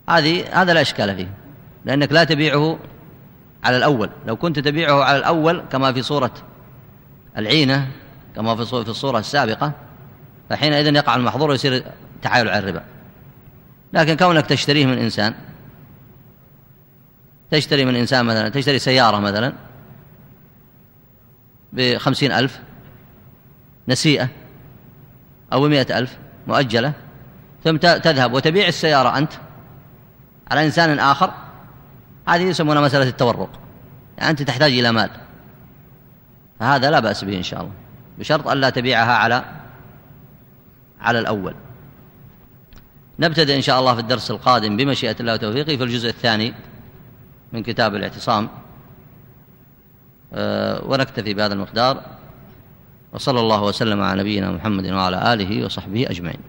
هذه هذا لا إشكال فيه لأنك لا تبيعه على الأول. لو كنت تبيعه على الأول كما في صورة العينة كما في الصورة السابقة فحينئذ يقع المحظور ويصير تحايل على الربا. لكن كونك تشتريه من إنسان تشتري من إنسان مثلا تشتري سيارة مثلا بخمسين ألف نسيئة أو بمئة ألف مؤجلة ثم تذهب وتبيع السيارة أنت على إنسان آخر هذه يسمونها مسألة التورق يعني أنت تحتاج إلى مال. فهذا لا بأس به إن شاء الله بشرط ألا تبيعها على على الأول. نبتدئ إن شاء الله في الدرس القادم بمشيئة الله وتوفيقه في الجزء الثاني من كتاب الاعتصام. أه ونكتفي بهذا المقدار وصلى الله وسلم على نبينا محمد وعلى آله وصحبه أجمعين.